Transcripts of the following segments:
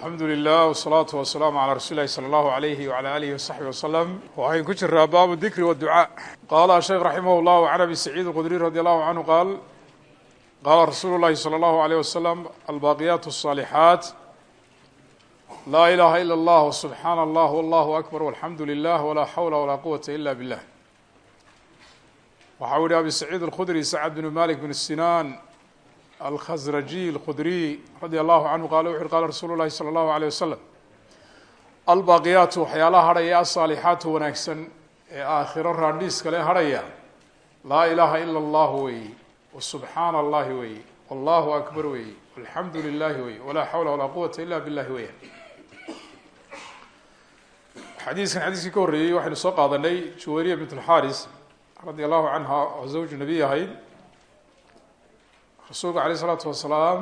alxamdu lilah wsalaatu wasalaamu calaa rasuuli lahi sala allahu alayhi wala alihi wasaxbi wasalam waxayn ku jiraa baabu dikri waducaa qaala sheekh raximah llahu can abi saciid alqudriy radi allahu canhu qaal qaala rasuulu llahi salى allahu alayh wasalam albaaqiyaat الصaalixaat laa ilaha ila allah subxaana allah wallahu akbar walxamdu lilah walaa xawla walaa quwata ila billah waxa u yihi abi saciid alkhudri sacd bnu malik bn sinaan alkhasrajiy alkhudriy radi allahu canhu qaala wuxu uhi qaala rasuulu llahi salى allahu aleyh wasalam albaaqiyaatu waxyaalaha hadhaya asaalixaatu wanaagsan ee aakhiro raandhiis kale hadhaya laa ilaha ila allahu weyi wasubxaana allahi weyi wallahu akbar weyi walxamdu lilahi weyi walaa xawla walaa quwata ila billahi weya xadiiskan xadiiskii ka horreeyey waxaynu soo qaadanay juwariya bint lxaris radi allahu nebiy ahayd rasuulka alayh isalaatu wasalaam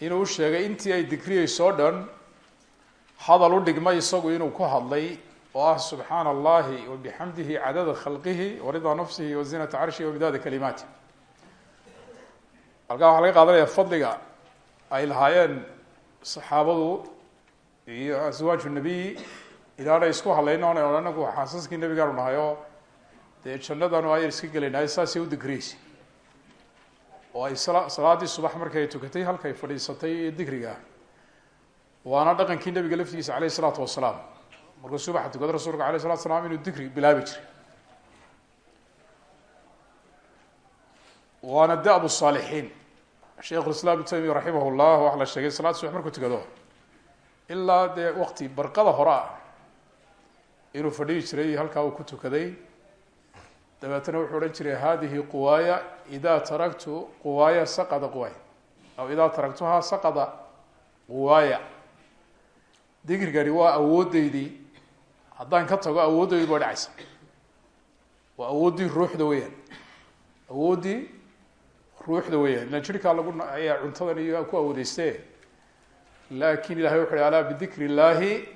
inuu sheegay intii ay dikriyeyso dhan hadal u dhigmay isagu inuu ku hadlay oo ah subxaana allahi wabixamdihi cadada khalqihi waridaa nafsihi wazinata carshihi wamidaada kalimaati. Halkaa waxaa laga qaadanaya fadliga ay lahaayeen saxaabadu iyo aswaaju nebiy ilaanay isku hadlayno ona odhan anagu xaasaskii nebigaanu nahay oo dee jannadanu ayar iska gelaynahay saasay u dikriyeysa oo ay salaadii subax markay tukatay halkay fadhiisatay iyo dikriga waana dhaqankii nabiga laftigiisa aleyh isalaatu wasalaam. Markuu subaxa tukada rasuulka alay salatu slam inuu dikri bilaabi jiray. Waana da'bu saalixiin. Sheikhu islam ibn taymiya raximah llah waxaa la sheegay salaad subax markuu tukado ilaa dee waqti barqada hore ah inuu fadhihi jiray halkaa uu ku tukaday dabeetana wuxuu odhan jiray hadihi quwaaya ida taraktu quwaaya saqada quwaaya. Aw idaa taraktuhaa saqada quwaaya. Dikrigani waa awoodeydii. Haddaan ka tago awooddeydu baa dhacaysa. Waa awooddii ruuxda weeyaan. Awooddii ruuxda weeyaan. Ilan jirkaa lagu ayaa cuntadan iyo ku awoodeyste laakin ilahay wuxu uhi alaa bidikri illaahi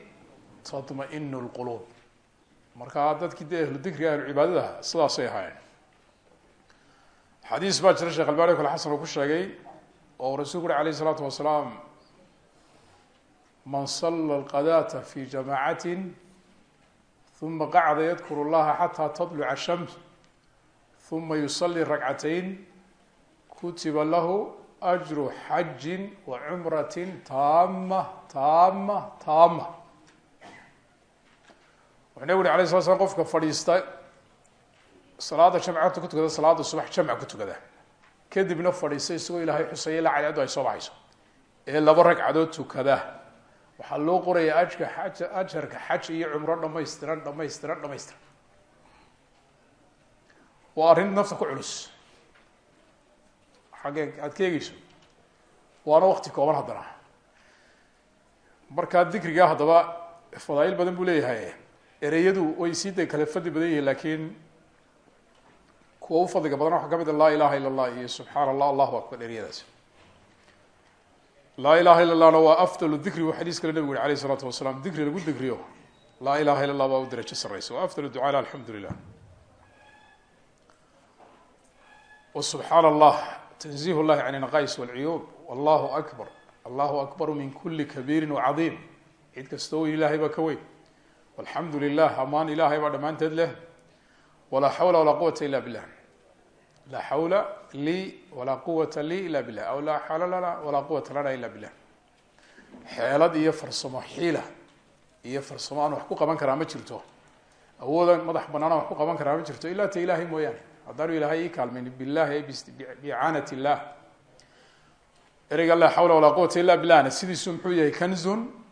tatma-inu lquluub markaa dadkii dee ahlu dikriga ahlu cibaadada sidaasay ahaayeen. Xadiis baa jira sheekh albani kale xasan uu ku sheegay oo rasuulku uri alayh isalaatu wasalaam man sala alqadata fi jamacati uma qacda yadkuru llaha xataa tadluca shams uma yusali rakcatayn kutiba lahu ajru xajin wa cumrati taama taama taama wuxuu nabig uri alay sala slam qofka fadhiista salaada jamcata ku tukada salaada subax jamc ku tukada. Kadibna fadhiista isagoo ilaahay xusaya ilaa cadceedu ay soo baxayso. Ee laba ragcadood tukada. Waxaa loo qorayaa ajka xaj ajarka xaj iyo cumro dhamaystiran dhamaystiran dhamaystiran waa arrin nafta ku culus. Xaggee aada ka eegeyso waana wakti kooban haddana. Markaa dikriga haddaba fadaail badan buu leeyahay ereyadu way sii de kale fadli badan yihiin lakiin kuwa u fadliga badan waxaa ka mid a laa ilaha illa allah iyo subxaana allah allahu akbar ereyadaas. Laa ilaha illa allahna waa afdal dikri u xadiis kale nabigu yuri alayh isalaatu wasalaam dikri lagu dikriyo laa ilaha illa allah baa u darajo sareysa wa afdal ducaa alxamdu lilah wsubxaana allah tanzih llahi can inaqais walcuyuub wallahu akbar allahu akbaru min kuli kabiiri wacadiim cid kastoo weyn ilahay baa ka weyn alxamdu lilah amaan ilahay baa leh. Walaa xawla walaa quwata ila billah. Laa xawla lii walaa quwata lii ila billah. Aw laa xawla lana walaa quwata lana ila billah. Xeelad iyo farsamo xiila iyo farsamo aan wax ku qaban karaa ma jirto. Awoodan madax banaana wax ku qaban karaa ma jirto ilaa ta ilahay mooyaane. Haddaanu ilahay ii kaalmayn billahi biicaanat illah ereyga laa xawla walaa quwata illa billahna sidiisu muxuu yahay kanzun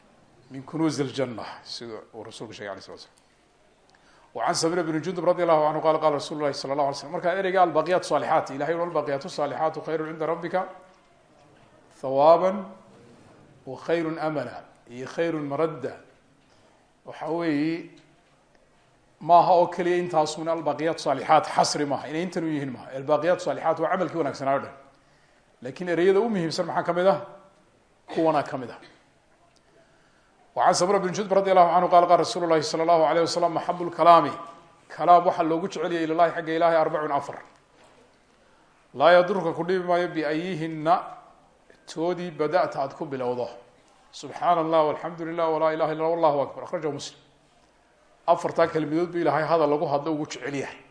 min kunuuz اljana sida uu rasulku shegay alay sla slam wacan samira bn jundub radi allahu qala qala rasul lahi sala lah alay slm marka ereyga albaqiyat salixaat ilahay ul albaqiyat salixaatu khayru rabbika hawaaba wa khayru amala iyo khayru maradda. Waxa weeyi maaha oo keliya intaasun albaqiyat salixaat xasri maaha inay intan u yihiin maha albaqiyat salixaat waa camalkii wanagsanaayo dhan laakiin ereyada u muhiimsan maxaa ka mid ah? Kuwana ka mid ah وعن سمرة بن جدب رضي الله عنه قال قال رsuل الlahi صلى الله عليه وسلم محب الكلاam كلاam waxaa loogu jeceliyay ilى الlahi xagga ilahi arbع afر laa ydurka ku dhibi maayo بأyihina toodii badأta aad ku bilowdo subxaana allah alxamdu lilah walaa ilaha illa allahu akbar akrajahu muslim afartaa kelmadood bu ilahay hadal lagu hadlo ugu jecel yahay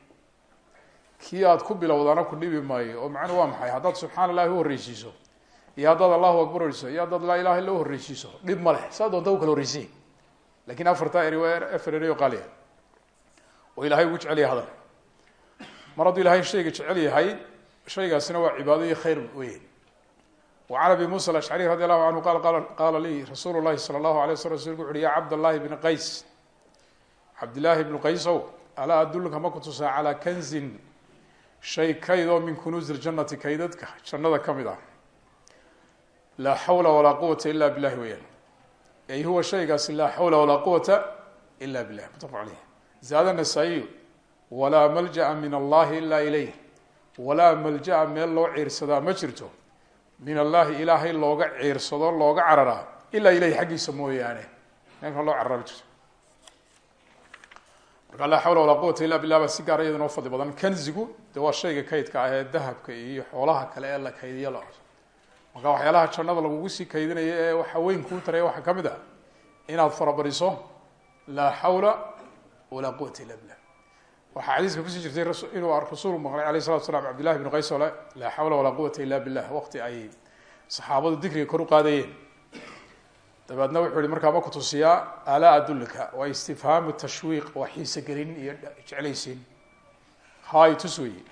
kii aad ku bilowdaana ku dhibi maayo oo macnuu waa maxay haddaad subxaana allahi u horreysiiso iyo haddaad allahu akbar horeyso iyo haddaad laa ilaha illa horeysiiso dhib ma leh. Saa doonta u kala horeysinya laakiin afartaa eri waa afar eriyo qaaliya. Oo ilahay ugu jecel yahay shayga jecel yahay shaygaasina waa cibaado iyo khayr weyn. Wacan abi musa alashcari radi allahu canhu qal qal qaala lii rasuulu llahi sala allahu alay waslam rasulku wuxuuhi ya cabd allahi bni ma ku tusaa kanzin shay kayd min kunuusi ljannati kaydadka jannada ka laa xawla walaa quwata ila bilahi weyaan ay huwa shaygaasi laa xawla walaa quwata ila bilah mutafq aleyh zaada nasaa-iyu walaa maljaأa min allahi ila ilayh walaa maljaأa meel loo ciirsadaa ma jirto. Min allahi ilaahay looga ciirsado looga cararaa ilaa ilahi xaggiisa mooyaane. Meelkan loo carara ma jirto. Marka laa illa billah baa si gaara iyada noo fadli badan. Kanzigu de waa shayga kaydka ah ee dahabka iyo xoolaha kale ee la kaydiyo la marka waxyaalaha jannada lagugu sii kaydinayo ee waxa weyn kuu taraya waxaa ka mid ah inaad farabariso laa xawla walaa quwata illa billah. Waxaa xadiiska ku sii jirtay inuu rasuul maqlay alayh salatu slam cabdillahi bn ole laa xawla walaa quwata illa billah. Waqti ay saxaabadu dikriga kor u qaadayeen. Dabeedna wuxuu yihi markaa ma kutusiyaa alaa adulika waa istifhaamu tashwiiq waa xiise gelin iyo jeclaysiin hay tus weyi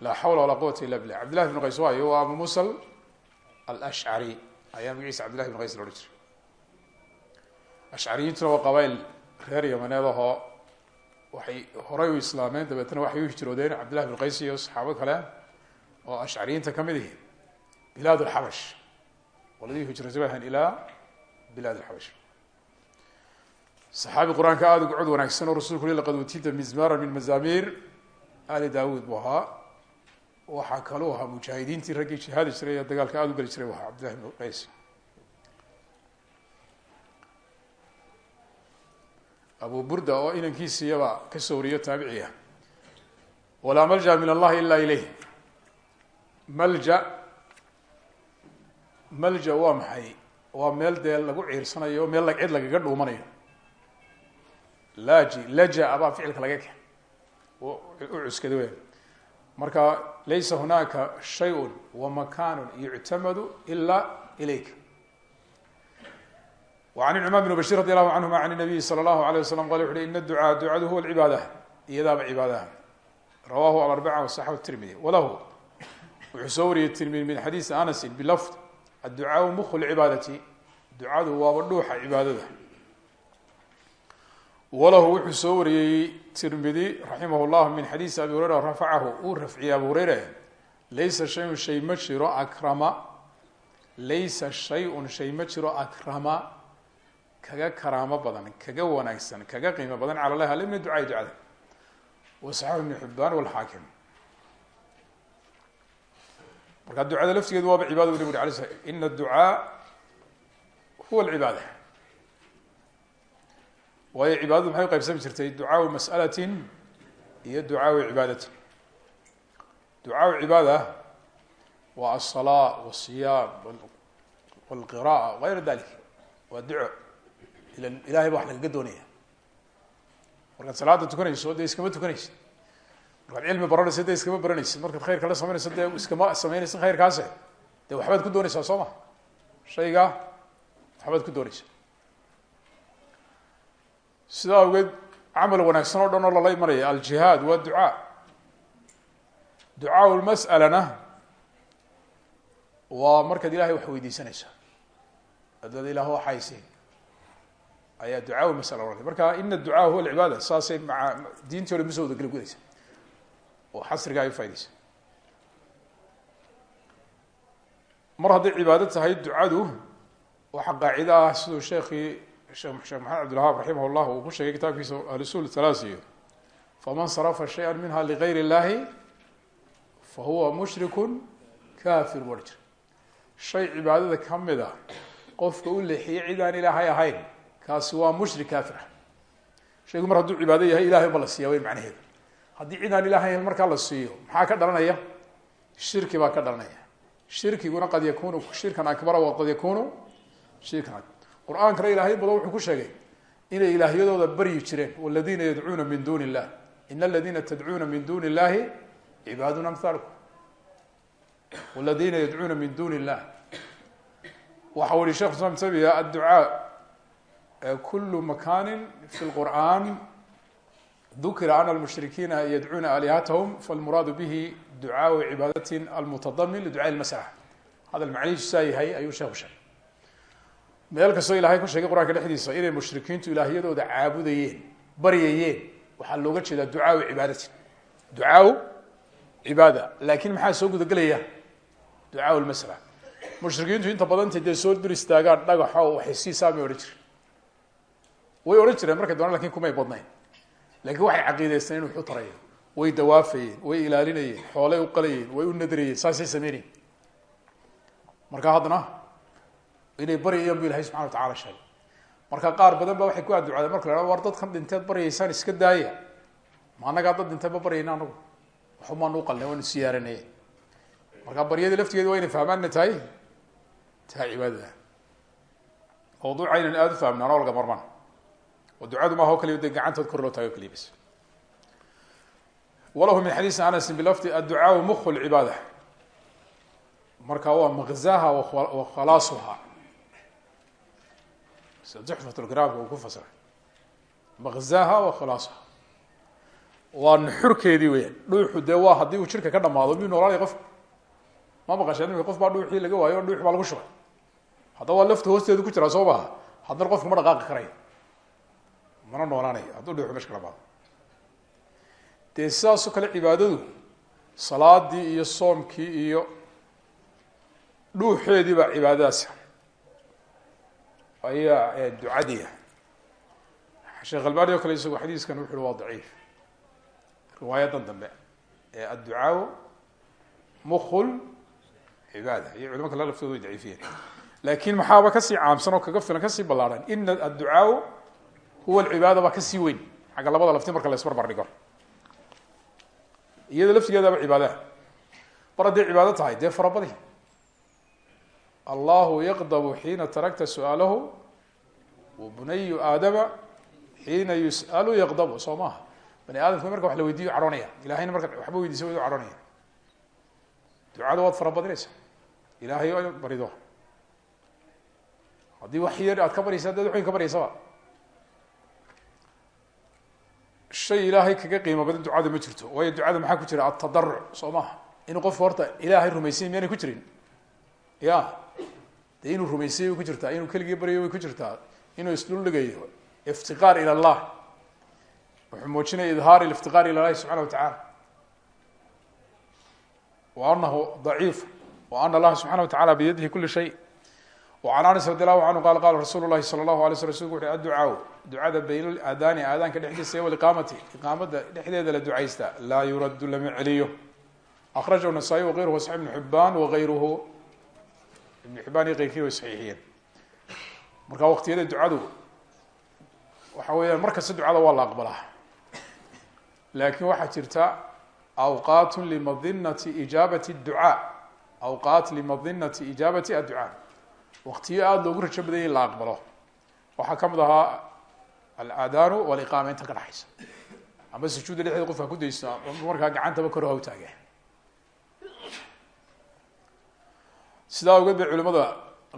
laa xawla walaa quwata illa billah. Cabdillahi bn qays waayo waa abu musa alashcari ayaa magaciisa cabdillahi bn qays la odhan jiray. Ashcariyintuna waa qabayl reer yamaneed waxay horay u islaameen dabeetna waxay u hijroodeen cabdillahi bin qays iyo saxaabo kale oo ashcariyiinta ka mid ihi bilaad lxabash qoladii hijrotay bay ahayn ilaa bilaad lxabash saxaabi qur'aanka aada cod wanaagsan oo rasulku laqad utita mizmara min mazamir ali daawud buu waxaa kaluu ahaa mujaahidiintii raggii jihaadi jiray ee dagaalka aada u geli jiray bu ahaa cabdillahi bin qays. Abu burda oo inankiisiyaba ka soo wariyo taabiciya walaa malja min allahi ila ilayh. Malja malja waa maxay? Waa meel dee lagu ciirsanayo meel cid lagaga dhuumanayo. Laji laja abaa ficilka laga ke u cuskada weya marka laysa hunaaka shayء wamakanu yuctamadu ila ilayka وعن النعمان بن بشير رضي الله عنهma عن النبي صلى الله عليه وسلم qال وxu uhi iن الدعاء duعadu huwa العباadة iyadaaba cibaadaha rawahu الأربعة وصحahu الترmidي وlahu wuxuu soo wariyey تrmidي min xadيiثi أنس بlفظ الدuعاء mخ العباadةi ducadu waaba dhuuxa cibaadada walahu wuxuu soo wariyey tirmidi raximah اllah min xadiisi abi hureyra rafacahu uu rafciyey abu hureyre laysa shayun shay ma jiro akrama. Laysa shay-un shay ma jiro akrama. Kaga karaamo badan kaga wanaagsan kaga qiimo badan cala lahi ale min ducaai ducada wasaxaxu ibnu xibaan walxaakim markaa ducada laftigeedu waaba cibaada bu nabi uri alay sla ina adducaa huwa alcibaada waayo cibaadadu maxay u qaybsami jirtay? Ducaau mas'alatin iyo ducaau cibaadatin ducaau cibaada waa alsalaa wasiyaam walqira'a gayra dalik waa duco. Ilahay ba wax lagaga doonaya. Markaad salaada tukanayso dee iskama tukanaysid. Markaad cilmi baranaysa dee iskama baranaysid. Markaad khayrka la samaynayso dee iskama samaynaysa khayrkaase dee waxbaad ku doonaysaa soo ma? Shayga waxbaad ku doonaysaa sidaa awgeed camal wanaagsan oo dhan oo lala imanaya aljihaad waa ducaa ducaa lmas'alana waa markaad ilahay wax weydiisanaysaa adaad ilah waxaysi ayaa ducaa masala ohanay marka ina ducaa huwa alcibaada saasay maa diintii o dhan masoo wada geli gudaysa oo xasriga ay ufaidaysa mar hadday cibaado tahay ducadu waxaa qaacida ah siduu sheekii sheekh maxamed cabdilwahaab raximah llah uu ku sheegay kitaabkiisa ahlusul halaasiyo faman sarafa shaya minha ligayr اllahi fahuwa mushriku kafir bua jir shay cibaadada ka mid a qofka u leexiyey cid aan ilaahay ahayn kaasi waa mushrik kafir ah. Shaygu mar hadduu cibaado yahay ilahay ba la siiya weyn macnaheedu. Haddii cid aan ilahay ahayn markaa la siiyo maxaa ka dhalanaya? Shirki baa ka dhalanaya. Shirkiguna qad yakunu shirkan akbara qad yakunu shirkan qur'aankana ilahyo badan wuxuu ku sheegay inay ilaahyadooda baryi jireen waladiina yadcuuna min duuni illah ina aladiina tadcuuna min duuni illahi cibaadun amhalukum waladiina yadcuuna min duuni illah waxa uli shekhu islam tamiya adducaa kulu makaani fi lqur'an dukira ana almushrikiina yadcuuna aalihatahum falmuraadu bihi ducaau cibaadatin almutadamin liducaa lmasla hadal macnihiisu saa yahay ayuu sheekhu sheegay meel kastoo ilahay ku sheegay qur'aanka dhexdiisa inay mushrikiintu ilaahyadooda caabudayeen baryayeen waxaa looga jeedaa ducaau cibaadatin ducaau cibaada. Laakin maxaa soo gudagelaya ducaau lmasla mushrikiintu inta badanta dee soo dur istaagaan dhagaxo waxay siisaamay odhan jireen way odhan jireen markay doonaan laakiin kumay badnayn. Lakin waxay caqiideysteen inu wuxu taraya way dawaafayeen way ilaalinayeen xoolay u qalayeen way u nadrayeen saasay sameynayeen marka haddana inay baryayaan bu ilahay subxana wa tacala sheegay. Marka qaar badan ba waxay ku adducadeen marka la war dadkan dhinteed baryaysaan iska daaya. Ma annagaa dad dhintay ma baryayna anagu. Waxumaanu uqalnay waanu siyaaranay marka baryadii laftigeeda waa inay fahmaanna tahay tahay cibaadada mawduuca aada u fahmnaan oo marmaan oo ducadu maaha o kaliya de gacantood kor loo taago kaliya bas walahu min xadiisi anasin bilafdi adducaau mukhu lcibaada marka waa maqzaha wa juxfatulkiraamka uu ku fasiray maqzaha wa khalaasuha waa nuxurkeedii weyaan dhuuxu dee waa haddii uu jirka ka dhamaado miyuu noolaanay qofka ma maqasheen imika qof baa dhuuxii laga waayo dhuux baa lagu shubay. Haddaba waa lafta hoosteedu ku jiraa soo maha haddana qofka ma dhaqaaqi karayo mana noolaanayo hadduu dhuuxu meesha ka dhamaado. Dee sidaasoo kale cibaadadu salaadii iyo soomkii iyo dhuuxeedii ayaa ducadiia sheekh albani o kale isagoo xadiiskan wuxu uhi waa daciif. Riwaayadan dambe ee adducaau mukul cibaada iyo culimo kale laftooda way daciifiyeen. Laakin maxaaba ka sii caamsan oo kaga filan ka sii ballaarhan ina adducaau huwa alcibaada baa ka sii weyn. Xagga labada lafti marka la isbarbar dhigo. Iyada laftigeedaba cibaadaha. Mar hadday cibaado tahay dee farabadi allahu yaqdabu xiina tarakta su'aalahu wabunayu aadama xiina yus'alu yaqdabu soo maaha bani aadamka marka wax la weydiiyo cadhoonaya ilahayna marka waxba weydiisa waydu cadhoonaya ducada waad farabadinaysa ilahay o barido. Haddii wax yar aad ka baryaysa dad waxweyn ka baryaysaba shay ilaahay kaga qiimo badan ducada ma jirto. Waayo ducada maxaa ku jira? Atadaruc soo maha inuu qofku horta ilaahay rumaysanya miyaanay ku jirin? Ya de inuu rumaysay ku jirtaa inuu keligii baryo ku jirtaa inuu isdhuldhigayo iftiqaar ila allah. Wuxuu muujinaya idhaar liftiqaar ila llahi subxana watacaala wa anahu daciif wa ana allaha subxana wa tacala biyadihi kuli shay. An anas radi allahu canhu qala qala rasuulu llahi sala allahu alay sl rasulku wuxu adducaa ducada bayn aadaani aadaanka dhexdiisa waliqaamati iqaamada dhexdeeda la ducaystaa laa yuraddu lama celiyo akrajahu nasaa-i wagayruhu wa saxi ibnu xibaan wagayruhu ibn xibban iyo keyrkii way saxiixiyeen. Marka waktiyada ducadu waxa weeyaan mar kasta ducada waa la aqbalaa. Laakin waxaa jirta awqaat limadinati ijaabati اducaa awqaat limadinati ijaabati adducaa. Waktiyo aada loogu rajo badanya la aqbalo. Waxaa ka mid ahaa aladaanu waliqaama inta ka ama sujuuda dhexdeeda qofka ku daysto markaa gacantaba kor hawtaage sidaa awgeed bay culimada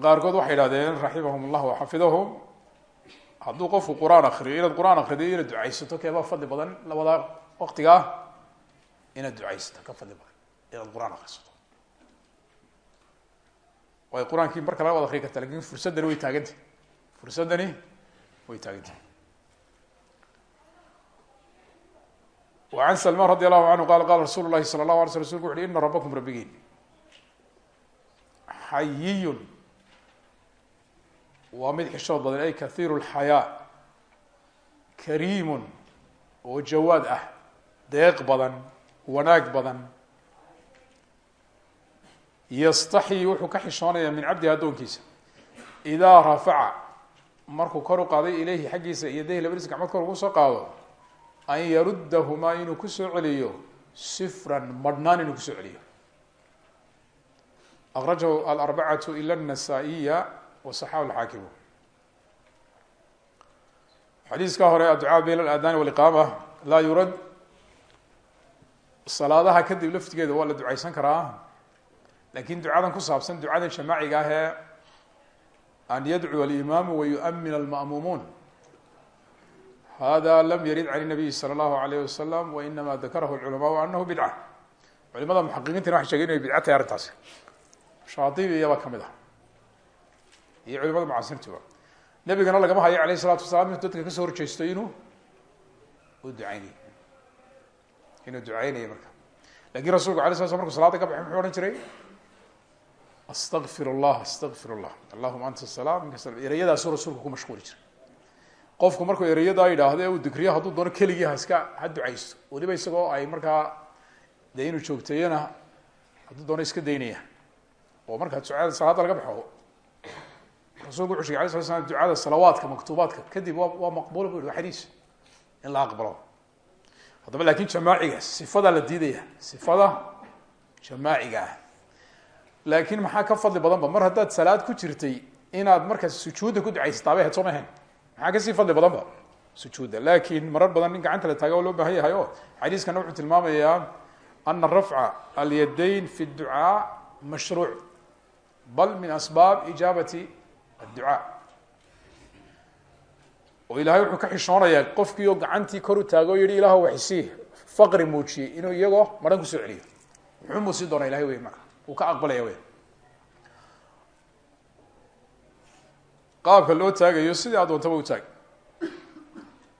qaarkood waxay idhahdeen raximahum llah waxafidahum hadduu qofku qur-aan akriyo inaad qur-aan akrido inaad ducaysato keebaa fadli badan labada waqtiga ah inaad ducaysato ka fadli badan inaad qur-aan akrisato way qur-aankii marka laga wada akri karta lakin fursaddani way taagantah fursaddani way taagantah وعn سلمان رadي الlه عnه qal qala rasul الlahi slى الlaه alay sl rsulku wuxu uhi ina rabakm rabbigiin xayiyun. Waa mid xishood badan ay kahiir الxayaa kariimun oo jawaad ah. Deeq badan wanaag badan. Yastaxyi wuxuu ka xishoonaya min cabdihi addoonkiisa. Idaa rafaca markuu kor u qaaday ilayhi xaggiisa yadayhi labadiis gacmood kor ugu soo qaado an yaruddahumaa inuu ku soo celiyo sifran madhnaan inuu ku soo celiyo akrajahu alarbacatu ila النasaaئiya wasaxahu lxaakimu xadiiska hore adducaa bayna aladani waliqaama laa yurad salaadaha kadib laftigeeda waa la ducaysan karaa lakin ducadan ku saabsan ducada jamaaciga ah ee an yadcuwa alimaamu wayu'min alma'muumuun hada lam yarid can nabiyi salى اllahu alayh wasalam wainama dakarahu lculamaau anahu bidca culimada muxaqiqiintina waxay shegen inay bidca tahay arrintaasi shaadibiyaba ka mid ah. iyo culimada mucasirtuba nebigana lagama hayo alayh isalatu wasalaam inuu dadka ka soo horjeysto inuu u ducaynay inuu ducaynaya marka. Lakin rasulku ala sla sl markuu salaada ka baxay muxuu ohan jiray? Astaqfir llah astaqfir llah allahuma anta salaam minka sl ereyadaasuu rasuulku ku mashquuli jiray. Qofku markuu ereyadaa yidhaahdo ee uu dikriyo haduu doono keligii haska ha ducaysto. Weliba isagoo ay markaa dee inuu joogteeyana hadduu doono iska daynaya oo markaa ducada salaada laga baxo rasulku wuxu shegay alay sla slam ducada salawaadka maktuubaadka. Kadib waa maqbula bu wa in la aqbalo. Haddaba laakiin jamaaciga sifadaa la diidaya sifada jamaaciga. Ah maxaa ka fadli badan ba mar haddaad salaad ku jirtay inaad markaas sujuudda ku ducaysataa bay ahayd soo ma ahayn. Maxaa ka sii fadli badan ba? Sujuudda. Lakin marar badan in gacanta la taaga loo baahan yahay o xadiiskana wuxuu tilmaamayaa ana rafca alyadayn fi اducaa mashruuc bal min asbaab ijaabati adducaa. Oo ilahay wuxuu ka xishoonayaa qofkii oo gacantii kor u taago o yihi ilaah waxisii faqri muujiyey inuu iyagoo maran ku soo celiyo. Muxuu muu sii doonaa ilahay wey marka? Taagayo sidii aad doontaba u taag.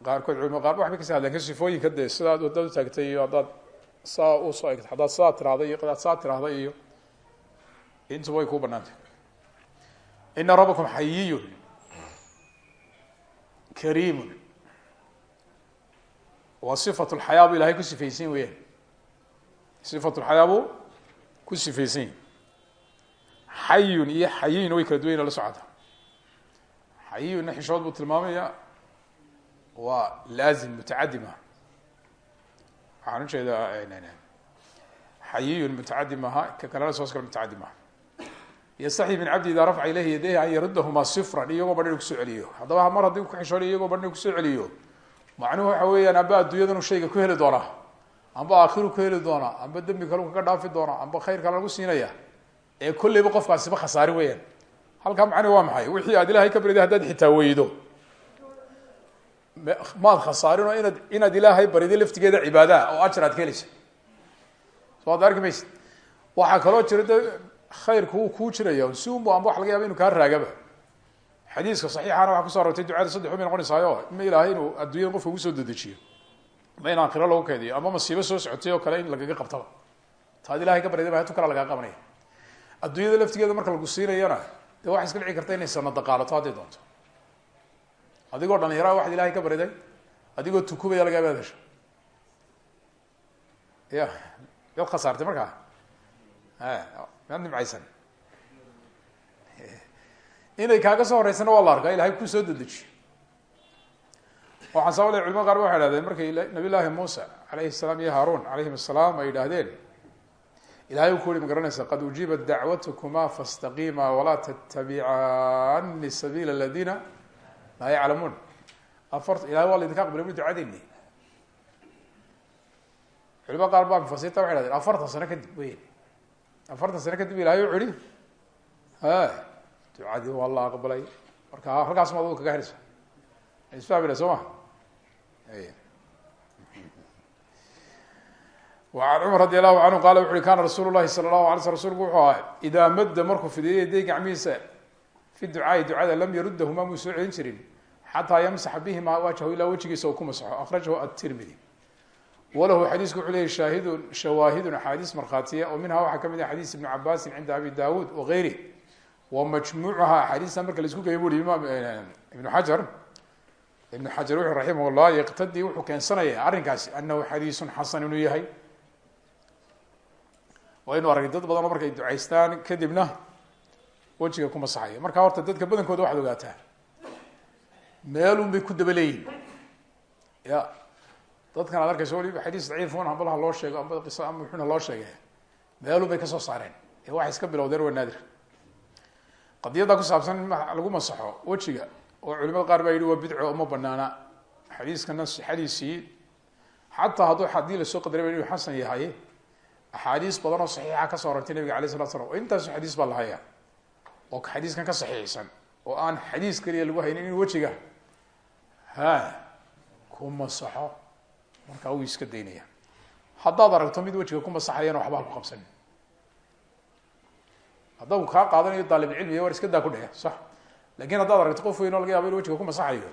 Qaarkood culima qaarba waxbay kasi ka sifooyinka dee sida ad wadaad utaagtay iyo haddaad saa u soo egta haddaad saa tirahda iyo hadaad saa tirahda iyo intuba way kuu banaantay ina rabbakum xayiyun kariimun. Waa sifat lxayaa bu ilahay ku sifaysan weyaan sifat lxayaa ku sifaysan. Yahi xayun iyo xayiin way kala duwayna la socota. Xayiyunna xishood buu tilmaamaya waa laazim mutacadima. Waxaan u jeedaa xayiyun mutacadi maaha ka kalena soos kale mutacadi yastaxyi min cabdi idaa rafca ilayhi yadayhi an yarudahuma sifran iyagoo badhan ku soo celiyo. Haddaba mar haddii ku xishoonay iyagoo badhan ku soo celiyo. Macnuhu waxa weeyaan amba adduunyadanu shayga ku heli doonaa amba aakhiru ku heli doonaa amba dembi kalu kaga dhaafi doonaa amba khayr kale lagu siinaya ee kolleyba qofkaasiba khasaari weyaan halkaa macnuhu waa maxay? Wixii aad ilaahay ka bariday haddaad xitaa weydo. Maad khasaarinoo inaad inaad ilaahay bariday laftigeeda cibaadaha oo ajar aad ka soo ad arki maysid. Waxaa khayrku wuu kuu jiraya si unbu amba waxa laga yaba inu kaa raagaba. Xadiiska saxiixana waxaa kuso arortay ducada saddex bay noqonaysaayo ima ilaahay inuu adduunyada qofka ugu soo dedejiyo? Ama in aakhiro lagu kaydiyo? Ama masiibo soo socotay oo kale in lagaga qabtaba? Taad ilahay ka bariday ba tu kala lagaa qabanaya. Adduunyada laftigeeda marka lagu siinayana dee waxay iska dhici inay sanada qaalato hadday doonto. Adigoo dhalinyara waxaad ilahay ka bariday adigoo tukubaya laga yaaba hesho ya miyaad khasaartay markaa miyaad nimcaysan inay kaaga soo horeysana waa la arkaa ilahay ku soo dedejiyo waxaan sababay culimada qaar waxay hahdeen markay nabi llaahi muusa alayhi salaam iyo haarun calayhim asalaam ay yidhaahdeen ilahay ku uri ma garanaysa qad ujiibat dacwatkuma faاstaqiima walaa tatabicani sabiila aladina laa yaclamuun. Afar ilahay waa laydinka aqbalay bu ducadeeni culimada qaar baa mufasirta waxay hahdeen afartan kadib wey afartan sano kadib ilahay u cihi ducadii waa la aqbalay. Marka halkaas ma adgu kaga helsa isfahmina soo ma? An cumar radi allahu canhu qala wuxu uhi kana rasuulu lahi sala allahu alay sl rsulku wuxuu ahaa idaa madda markuu fidiyo yaday gacmihiisa fi ducaai ducada lam yarudahuma muu soo celin jirin bihima wajhahu ilaa wejigiisa uu ku masaxo. Akhrajahu atirmidi walahu xadiisku wuxuu leyahy shaahidun shawaahidun axaadiis markhaatiya oo minha waxaa ka mid ah xadiis ibn cabaasin cinda abi dawud wغayri wamajmuucaha axaadiista marka la isku geeyo bu i imaam ibnu xajar. Ibn xajar wuxuu raximah llah yqtadii wuxuu keensanaya arrinkaasi anahu xadiisun xasan inuu yahay. Waynu aragay dad badan oo markay ducaystaan kadibna wejiga ku masaxaya marka horta dadka badankooda waxaad ogaataa meelun bay ku daba leeyihiin ya dadkan aad arkayso waliba xadiis daciifun ambalaha loo sheego amba qisa ama muxuuna loo sheege meelun bay ka soo saareen. Ee waxay iska bilowdeen waa naadir. Qadiyadda ku saabsan in lagu masaxo wejiga oo culimada qaar baa yidhi waa bidco uma banaana xadiiskana sixadiisii xataa hadduu haddii la soo qadaray ba inuu xasan yahay axaadiis badan oo saxiixa ka soo arortay nabiga alay salatu slam oo intaasu xadiis baa la haya oo xadiiskan ka saxiixsan oo aan xadiis keliya lagu haynin in wejiga ha ku masaxo markaa wuu iska daynaya. Haddaad aragto mid wejiga ku masaxayana waxba ha ku qabsanin haddau kaa qaadanayo daalibcilmiga war iska daa ku dhehe sax. Lakin haddaad aragto qof weyn oo laga yaba inu wejiga ku masaxayo.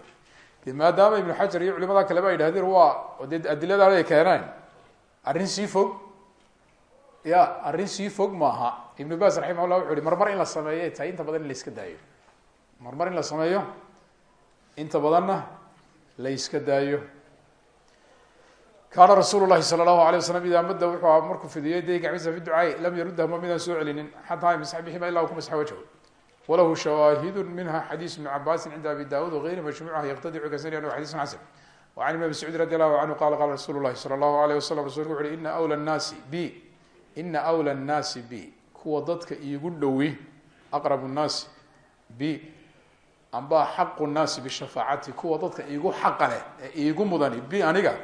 De maadaama ibnu xajar iyo culimada kaleba ay dhahdeen waa dee adiladaana ay keeneen arrin sii fog. Ya arrin sii fog maaha. Ibnu bas raximah llah wuxu marmar in la sameeyo ay tahay inta badan in la iska daayo. Marmar in la sameeyo inta badanna la iska daayo kaana rasuul lahi sala allahu alay waslam idaa madda wuxuu a markuu fidiyey de gacmiisa fi ducaay lam yarudahma midaan soo celinin xataa yamsax bihima ila u ku masxa wajhu walahu shawaahidu minha xadiis ibni cabaasin cinda abi dawud wغayri majmuuca yqtadicu kasani anhu xadiisun xasan وcan ibn abi scuud radi allahu canhu qala qala rasuulu lahi salى allahu alayh wasalam rasulku wuxu uhi ina awla nnaasi b ina awla nnaasi b kuwa dadka iigu dhowi aqrab nnaasi b amba xaqu nnaasi bishafaacati kuwa dadka iigu xaqa leh ee iigu mudani b aniga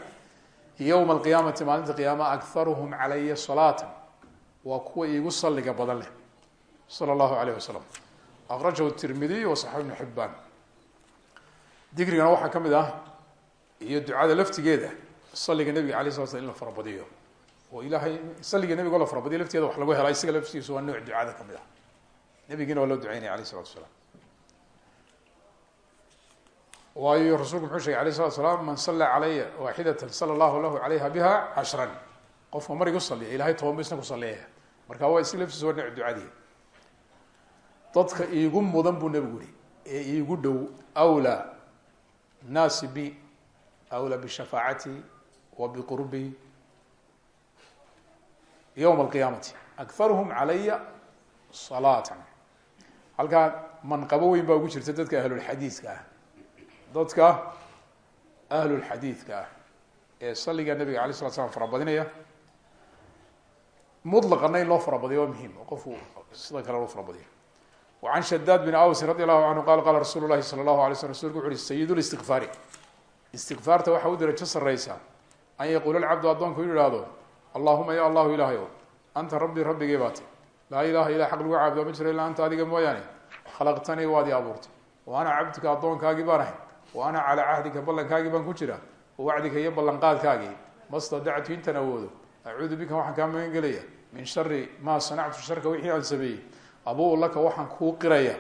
yowma alqiyaamati maalinta qiyaama akharuhum calaya salaata waa kuwa iigu salliga badan leh sala allahu alayh wasalam akrajahu tirmidiy wasaxabi ibnu xibaan dikrigana waxaa ka mid ah iyo ducada laftigeeda saliga nebiga alay sala slam in la farabadiyo oo ilaahay saliga nebigo la farabadiyo lafteeda wax lagu hela isaga laftigiisu waa nooc ducada ka mid ah nebigiina waa loo duceynaya alayh salatu asalaam waayo rasuulku muxuu shegay alayh salatu salaam man salla calaya waaxidatan sala allahu lahu calayha biha cashran. Qofka mar igu saliya ilahay toban ba isna marka waa isaga laftiisa waa nooc ducadii. Dadka iigu mudan buu nebigu yihi ee iigu dhow awlaa naasi bi awlaa bishafaacati wa biqurbi yowma alqiyaamati akharuhum calaya salaatan. Halkaa manqabo weyn baa ugu jirta dadka ahlulxadiidka ah dadka ahlulxadiidka ah ee salliga nabiga alay slat slam farabadinaya mutlaqana in loo farabadiyo waa muhiim oo qofku sida kale loo farabadiyo. Wacan shadaad bin awsin radi allahu canhu qala qala rasuulu lahi sala allahu alay slam rasulku wuxu uhi sayidlistikfaari istikfaarta waxaa u darajo sarreysa an yaquula alcabdu addoonku inu ihahdo allahuma ya allahu ilaahayow anta rabbi rabbigii baate laa ilaha ilaa xaq lagu caabudo ma jiro anta adiga mooyaane. Khalaqtanii waad i abuurtay wa ana cabduka addoonkaagii baan ahay wa ana calaa cahdika ballankaagii baan ku jira wawacdika iyo ballanqaadkaagii ma stadactu intaan awoodo acuudu bika waxaan kaa magan gelaya min shari ma sanactu sharka wixii aan sameeyey. Abuu laka waxaan kuu qiraya.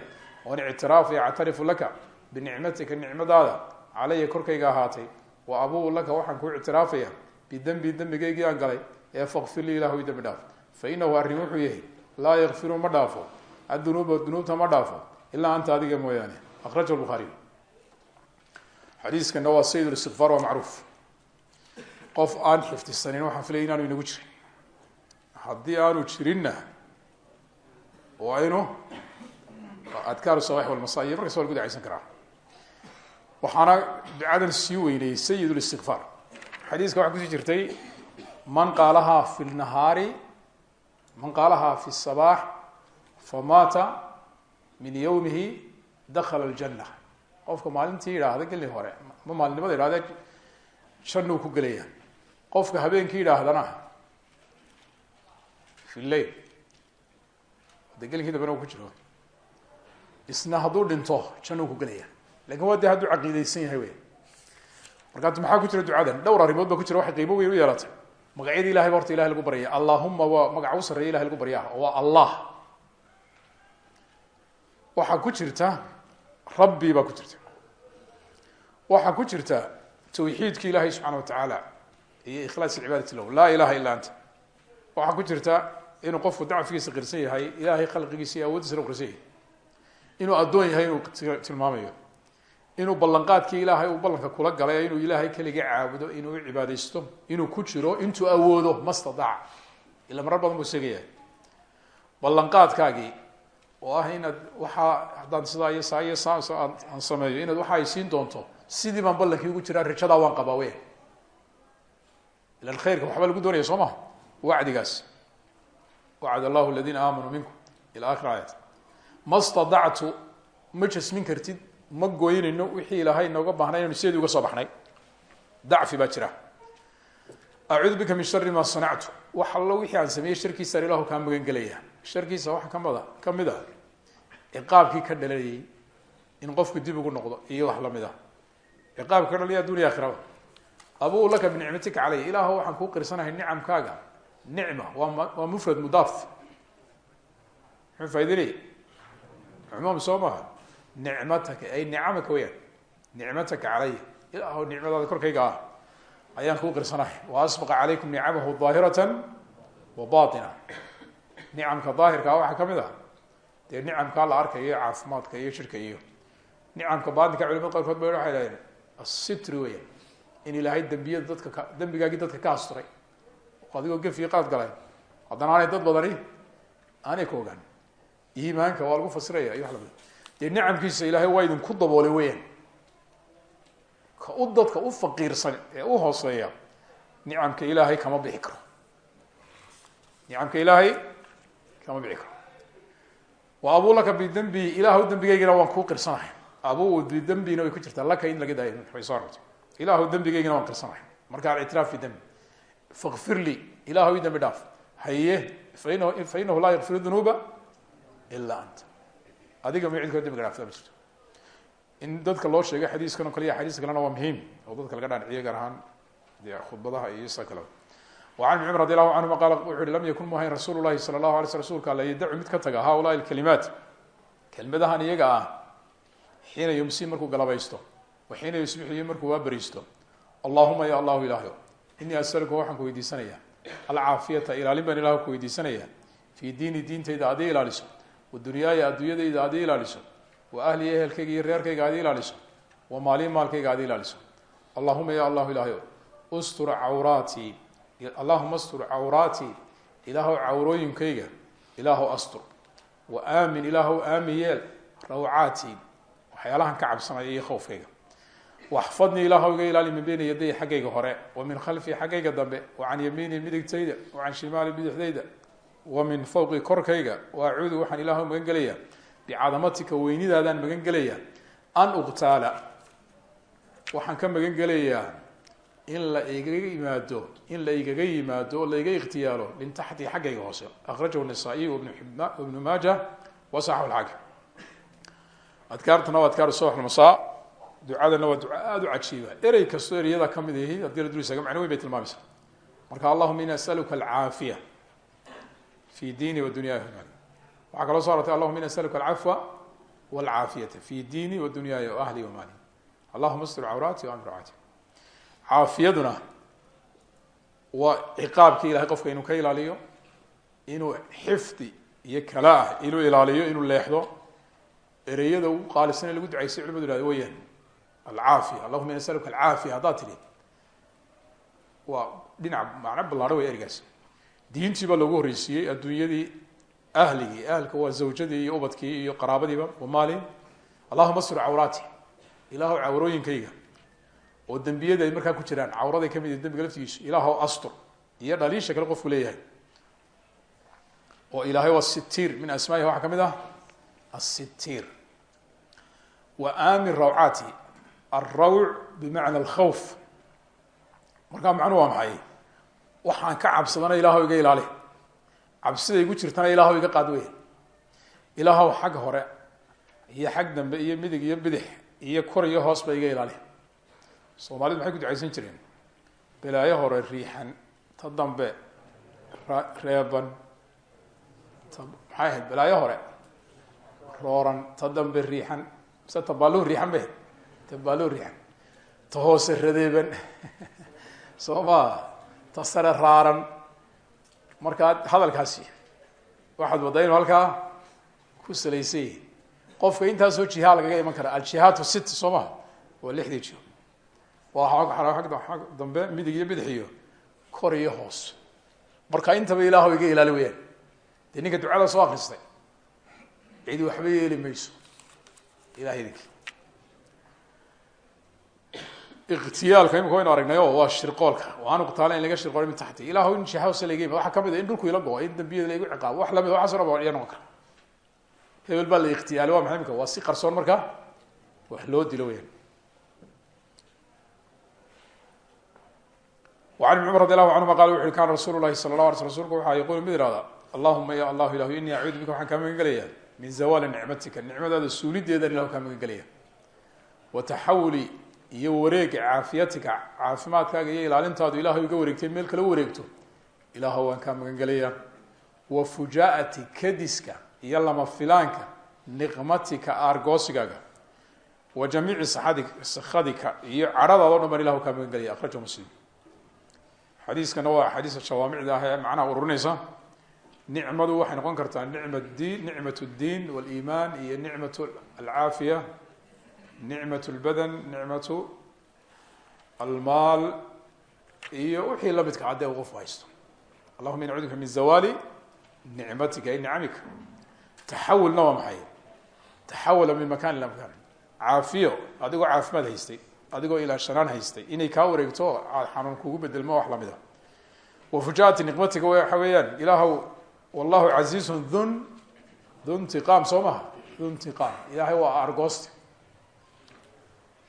Oon ictiraafu yactarifu laka binicmatika nicmadaada. Calaya korkayga ahaatay. Wa abuu laka waxaan kuu ictiraafaya bidembi dembigaygii aan galay ee fakfir lii ilahu dembi dhaaf. Fa inahu arrin wuxuu yahay laa yakfiru ma dhaafo. Addunuuba dunuubta ma dhaafo. Ilaa anta adiga mooyaane. Akhrajahu lbukhaariy xadiiskana waa sayid listikfaar waa macruuf. Qof aan xifdisanin waxaan filaya inaanu inagu jirin. Haddii aanu jirinna waa inu adkaaru sabax walmasa iyo markas waa lagu dacaysan karaa. Waxaana ducadan sii weyneyey sayid listikfaar xadiiska waxaa jirtay man qaalahaa fi lnahaari man qaalahaa fi sabaax famaata min yowmihi dakala ljana qofka maalintii yidhaahda gelin hore. Ma maalinimada yidhahda jannuu ku gelaya qofka habeenkii yidhaahdana fi lleil de gelinkii dambena ku jiro. Isna hadduu dhinto jannuu ku gelaya laakiin waa de hadduu caqiideysan yahay wey markaatu maxaa ku jira ducadan? Dhowr arrimood ba ku jira. Waxay qiimo weyn u yeelatay magacyada ilahay ba horta lagu baryaya allahuma waa magaca u sarreeya lagu baryaa oo allah. Waxaa ku jirta rabbi baa ku jirta waxaa ku jirta tawxiidki ilaahay subxaana watacaala iyo ikhlaas cibaadati lahu laa ilaha illa anta. Waxaa ku jirta inuu qofku dacfigiisa qirsan yahay ilahay khalqigiisa iyo awooddiisana u qirsan yahay. Inuu addoon yahay inuu tilmaamayo. Inuu ballanqaadkii ilaahay uu ballanka kula galay inuu ilaahay keliga caabudo inuu u cibaadeysto inuu ku jiro intuu awoodo ma ila marar badan buu sheegaya ballanqaadkaagii oo ah inaad waxaa haddaan sidaa iyo saa iyo saa aan sameeyo inaad waxa ay siin doonto sidii baan ballankii ugu jiraa rajadaa waan qabaa we ilan khayrka waxba lagu doonaya soo maha wacdigaas. Wacd allahu aladiina aamanuu minkum ila akhir aayat ma stadactu ma jasmin kartid ma goynayno wixii ilaahay nooga baahnay inaynu sideedii uga soo baxnay. Dacfi baa jira. Acuudu bika min shari ma sanactu. Wax allo wixii aan sameeyey sharkiisaan ilahu kaa magan gelaya sharkiisa waxa kamida ka mid a ciqaabkii ka dhalanayay in qofku dib ugu noqdo iyo wax la mid ah. Ka dhalaya adunya akhiraba. Abuu laka binicmatika caley ilaahu waxaan kuu qirsanahay nicamkaaga nicma waa waa mufrad mudaaf. Muxuu faaidanaya cumuum soo ay nicamaka weyaan nicmataka calaya ilaahu nicmadaada korkayga ah. Ayaan kuu qirsanahay. Wa asbaqa calaykum nicamahu daahiratan wa batina nicamka daahirkaa waxaa ka mid ah dee nicamkaa la arkayo caafimaadka iyo shirka iyo nicamka baatinka culimada qaarkood ba waxay dhahdeen asitri weyaan in ilaahay dembiyada dadka ka dadka ka asturay. Adigoo gefiyo qaad galay. Haddana aanay dad badani aanay ka ogaan. Iimaanka waa lagu fasiraya iyo wax lamida dee nicamkiisa ilaahay waa idinku daboolay weyaan ka u dadka u faqiirsan ee u hooseeya nicamka ilaahay kama bixi karo. Nicamka ilaahay kama bixi karo wa abuu laka bidembi ilaahu dembigaygana waan kuu qirsanahay. Abuu bidembina way ku jirtaa laka in laga daayo way soo arortay ilaahu dembigaygana waan qirsanahay. Marka alictiraaf fi dembi fakfir lii ilaahu i dembi dhaaf. Haye fainahu fa inahu laa yakfiru dunuuba ilaa anta adiga ma cidkoo dembiga dhaafta ma in dadka loo sheegay xadiiskan oo kale xadiis kalena waa muhiim. Oo dadka laga dhaaniciyo gaar ahaan dee iyo isa kaleba وعن بن cمر رضي الله عنهma qال wuxu uhi lm ykun muhayn rasuul الlahi slى الlaه alay sl rsulka ala yadacu mid ka taga haؤulaءi الكalimaat kelmadahan iyaga ah xiina yumsi markuu galabaysto wa xiina yusbixu iyo markuu waa beriisto allahuma ya allahu ilahyo inii asaluka waxaan ku weydiisanaya alcaafiyata ilaalin baan ilah ku weydiisanaya fii diini diintayda adii ilaaliso wa dunyaaya adduunyadayda adii ilaaliso wa ahli ehelkayga iyo reerkayga adii ilaaliso wa maali maalkayga adii ilaaliso allahuma ya allahu ilahyo ustur cawraatii allahuma astur cawraatii ilaahow cawrooyinkayga ilaahow astur. Wa aamin ilaahow aamin yeel rawcaatii waxyaalahan ka cabsanaya iyo khowfkayga waxfadnii ilaahow iga ilaali min beyni yaday xaggayga hore wa min khalfii xaggayga dambe wa can yamiini midigtayda wa can shimaali bidixdayda wa min fowqi korkayga wa acuudu waxaan ilaahow magan gelayaa. Bicadamatika weynidaadaan magan gelayaa. An uqtaala waxaan ka magan gelayaa in la igaga yimaado in la igaga yimaado oo la iga ikhtiyaalo min taxti xaggayga hoose. Akhrajahu nisaa'iy ibnu maaja wasaxahu lxaakim adkaartana waa adkaar subax masaa ducadana waa duca aada u cajiiba. Erey kastoo ereyada ka mid yihi haddii la dul marka allahuma ini asaluka alcaafiya fi diini wa dunyaaya waxaa kaloo so arortay allahuma ini asaluka alcafwa walcaafiyata fi diini wa dunyaaya wa ahli wa maali. Allahuma astur cawraati wa amir caafiyaduna waa ciqaabkii ilahay qofka inuu ka ilaaliyo inuu xifdi iyo kala ah inuu ilaaliyo inuu leexdo ereyada ugu qaalisane lagu ducaysay culimadu ihahdo weyaan alcaafiya allahuma in asaluka alcaafiya haddaad tidhi waa dhinac macno ballaadho way erigaas diintii baa loogu horreysiiyey adduunyadii ahligii ahlka waa zawjadii iyo ubadkii iyo qaraabadiiba wamaali allahuma astur cawraati ilaahu cawrooyinkayga oo dembiyada ay markaa ku jiraan cawraday ka mid yihiin dembiga laftigiisu ilaahw astur iyo dhaliisha kale qofku leeyahay. Oo ilaahay waa sitiir min asmaa'ihi waxaa ka mid ah asitiir wa aamin rawcaati alrawc bimacna alkhawf. Markaa macnu waa maxay? Waxaan ka cabsadana ilaahw iga ilaali. Cabsida igu jirtana ilaahw iga qaad wey ilaahw xag hore iyo xag dambe iyo midig iyo bidix iyo kor iyo hoos ba iga ilaali soomaalidu maxay ku ducaysan jireen? Balaayo hore riixan. Ta dambe reeban. Maxay ahayd? Balaayo hore rooran. Ta dambe riixan. Mise tabaaloo riixan ba tabaaloo riixan. Ta hoose radeeban. Soo ma ta sare raaran. Markaa hadalkaasi waxaad waddaa inuu halkaa ku salaysan yahi qofka intaasoo jihaa lagaga iman kara. Aljihaatu sit soo maha waa lixdii jiho waa ag dambe midig iyo bidix kor iyo hoos. Marka intaba ilaahw iga ilaali wayaan dee ducada soo akristay cidi waxba yeeli mayso. Ilahay idinki iktiyaalka imika waynu aragnayo waa shirqoolka. Waan uqtaala in laga shirqoolay min taxti. Ilahu in jiha hoose waxaa ka mid a in dhulku ila go in dambiyada laigu ciqaabo. Wax la mid waxaas o dhan hebel baa la ikhtiyaali imika? Waa si qarsoon marka wax loo dilo weyaan وعن بن cمر رضي الله عنهma qال وxu kan rasuul الlahi slى الlه علي sl rsulku waxa yqul mid ihahda allahuma ya allah ilah ini acuudu bika waxaan kaa magan gelaya min zawali nicmatika nicmadaada suulideedan ilah kaa magan gelaya wa taxawuli iyo wareega caafiyatika caafimaadkaaga iyo ilaalintaadu ilahay iga wareegtay meel kala wareegto ilaah waan kaa magan gelaya wa fujaa'ati kadiska iyo lama filaanka niqmatika aargoosigaaga wa jamiici saadi sakadika iyo cadhadaado dhan baan ilah kaa magan gelaya akraja muslim xadiiskana waa xadiisa shawaamicda ah ee macnaha ururinaysa. Nicmadu waxay noqon kartaa nicma diin nicmat اdiin walimaan iyo nicmat alcaafiya nicmat lbadan nicmatu almaal iyo wixii lamidka haddee u qofku haysto. Allahuma in min zawali nicmatika ay nicamika. Taxawulna waa maxay? Taxawula min makan ila makan caafiyo adigoo caafimaad haystay adigoo ilaa shanaan haystay. Inay kaa wareegto xanuun kugu bedelmo wax la mid a wa fujaati niqmatika waxa weeyaan. Ilaahw wallahu casiizun dhun dhu ntiqaam soo maha dhu ntiqaam ilaahay waa argooste.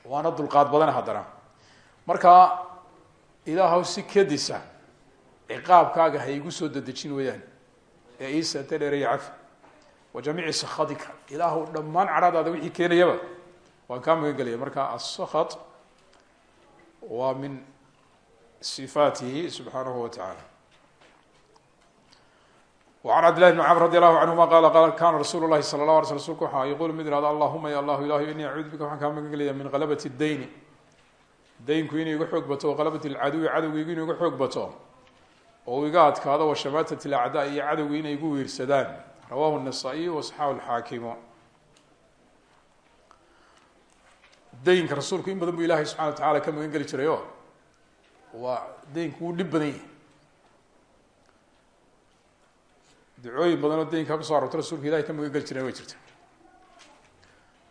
Waana dulqaad badana haddana. Marka ilaahw si kadisa ciqaabkaaga ha igu soo dedejin weeyaan. Ee iisata dheereya cafi wa jamiici sakadika ilaahw dhammaan cadhadaada wixii keenayaba waan kaa magan gelaya marka asakط waa min صifaatihi subxaanahu wa taعala وعn cabd لlah بn cmr radي الlahu canهuma qala kana rasuul الlahi salى الlaه alay sl rsulku waxa yqul mid ihahdo allahuma ya allah ilahy ini acuudu bika waxaan kaa magan gelaya min qalabati الdayni daynku inuu iga xoog bato qalabati اlcaduwi cadowgiigu inuu iga xoog bato oo iga adkaado washamaatat اlacdaa iyo cadowgi inay igu wiirsadaan rawahu النasaaئiy waصxaahu اlxaakimu daynka rasuulku in badan bu ilahay subxana wa tacala ka magan geli jiray o waa daynku wuu dhib badan yahay. Badan oo daynka kuso arorto rasuulka ilahay ka magan geli jiray way jirta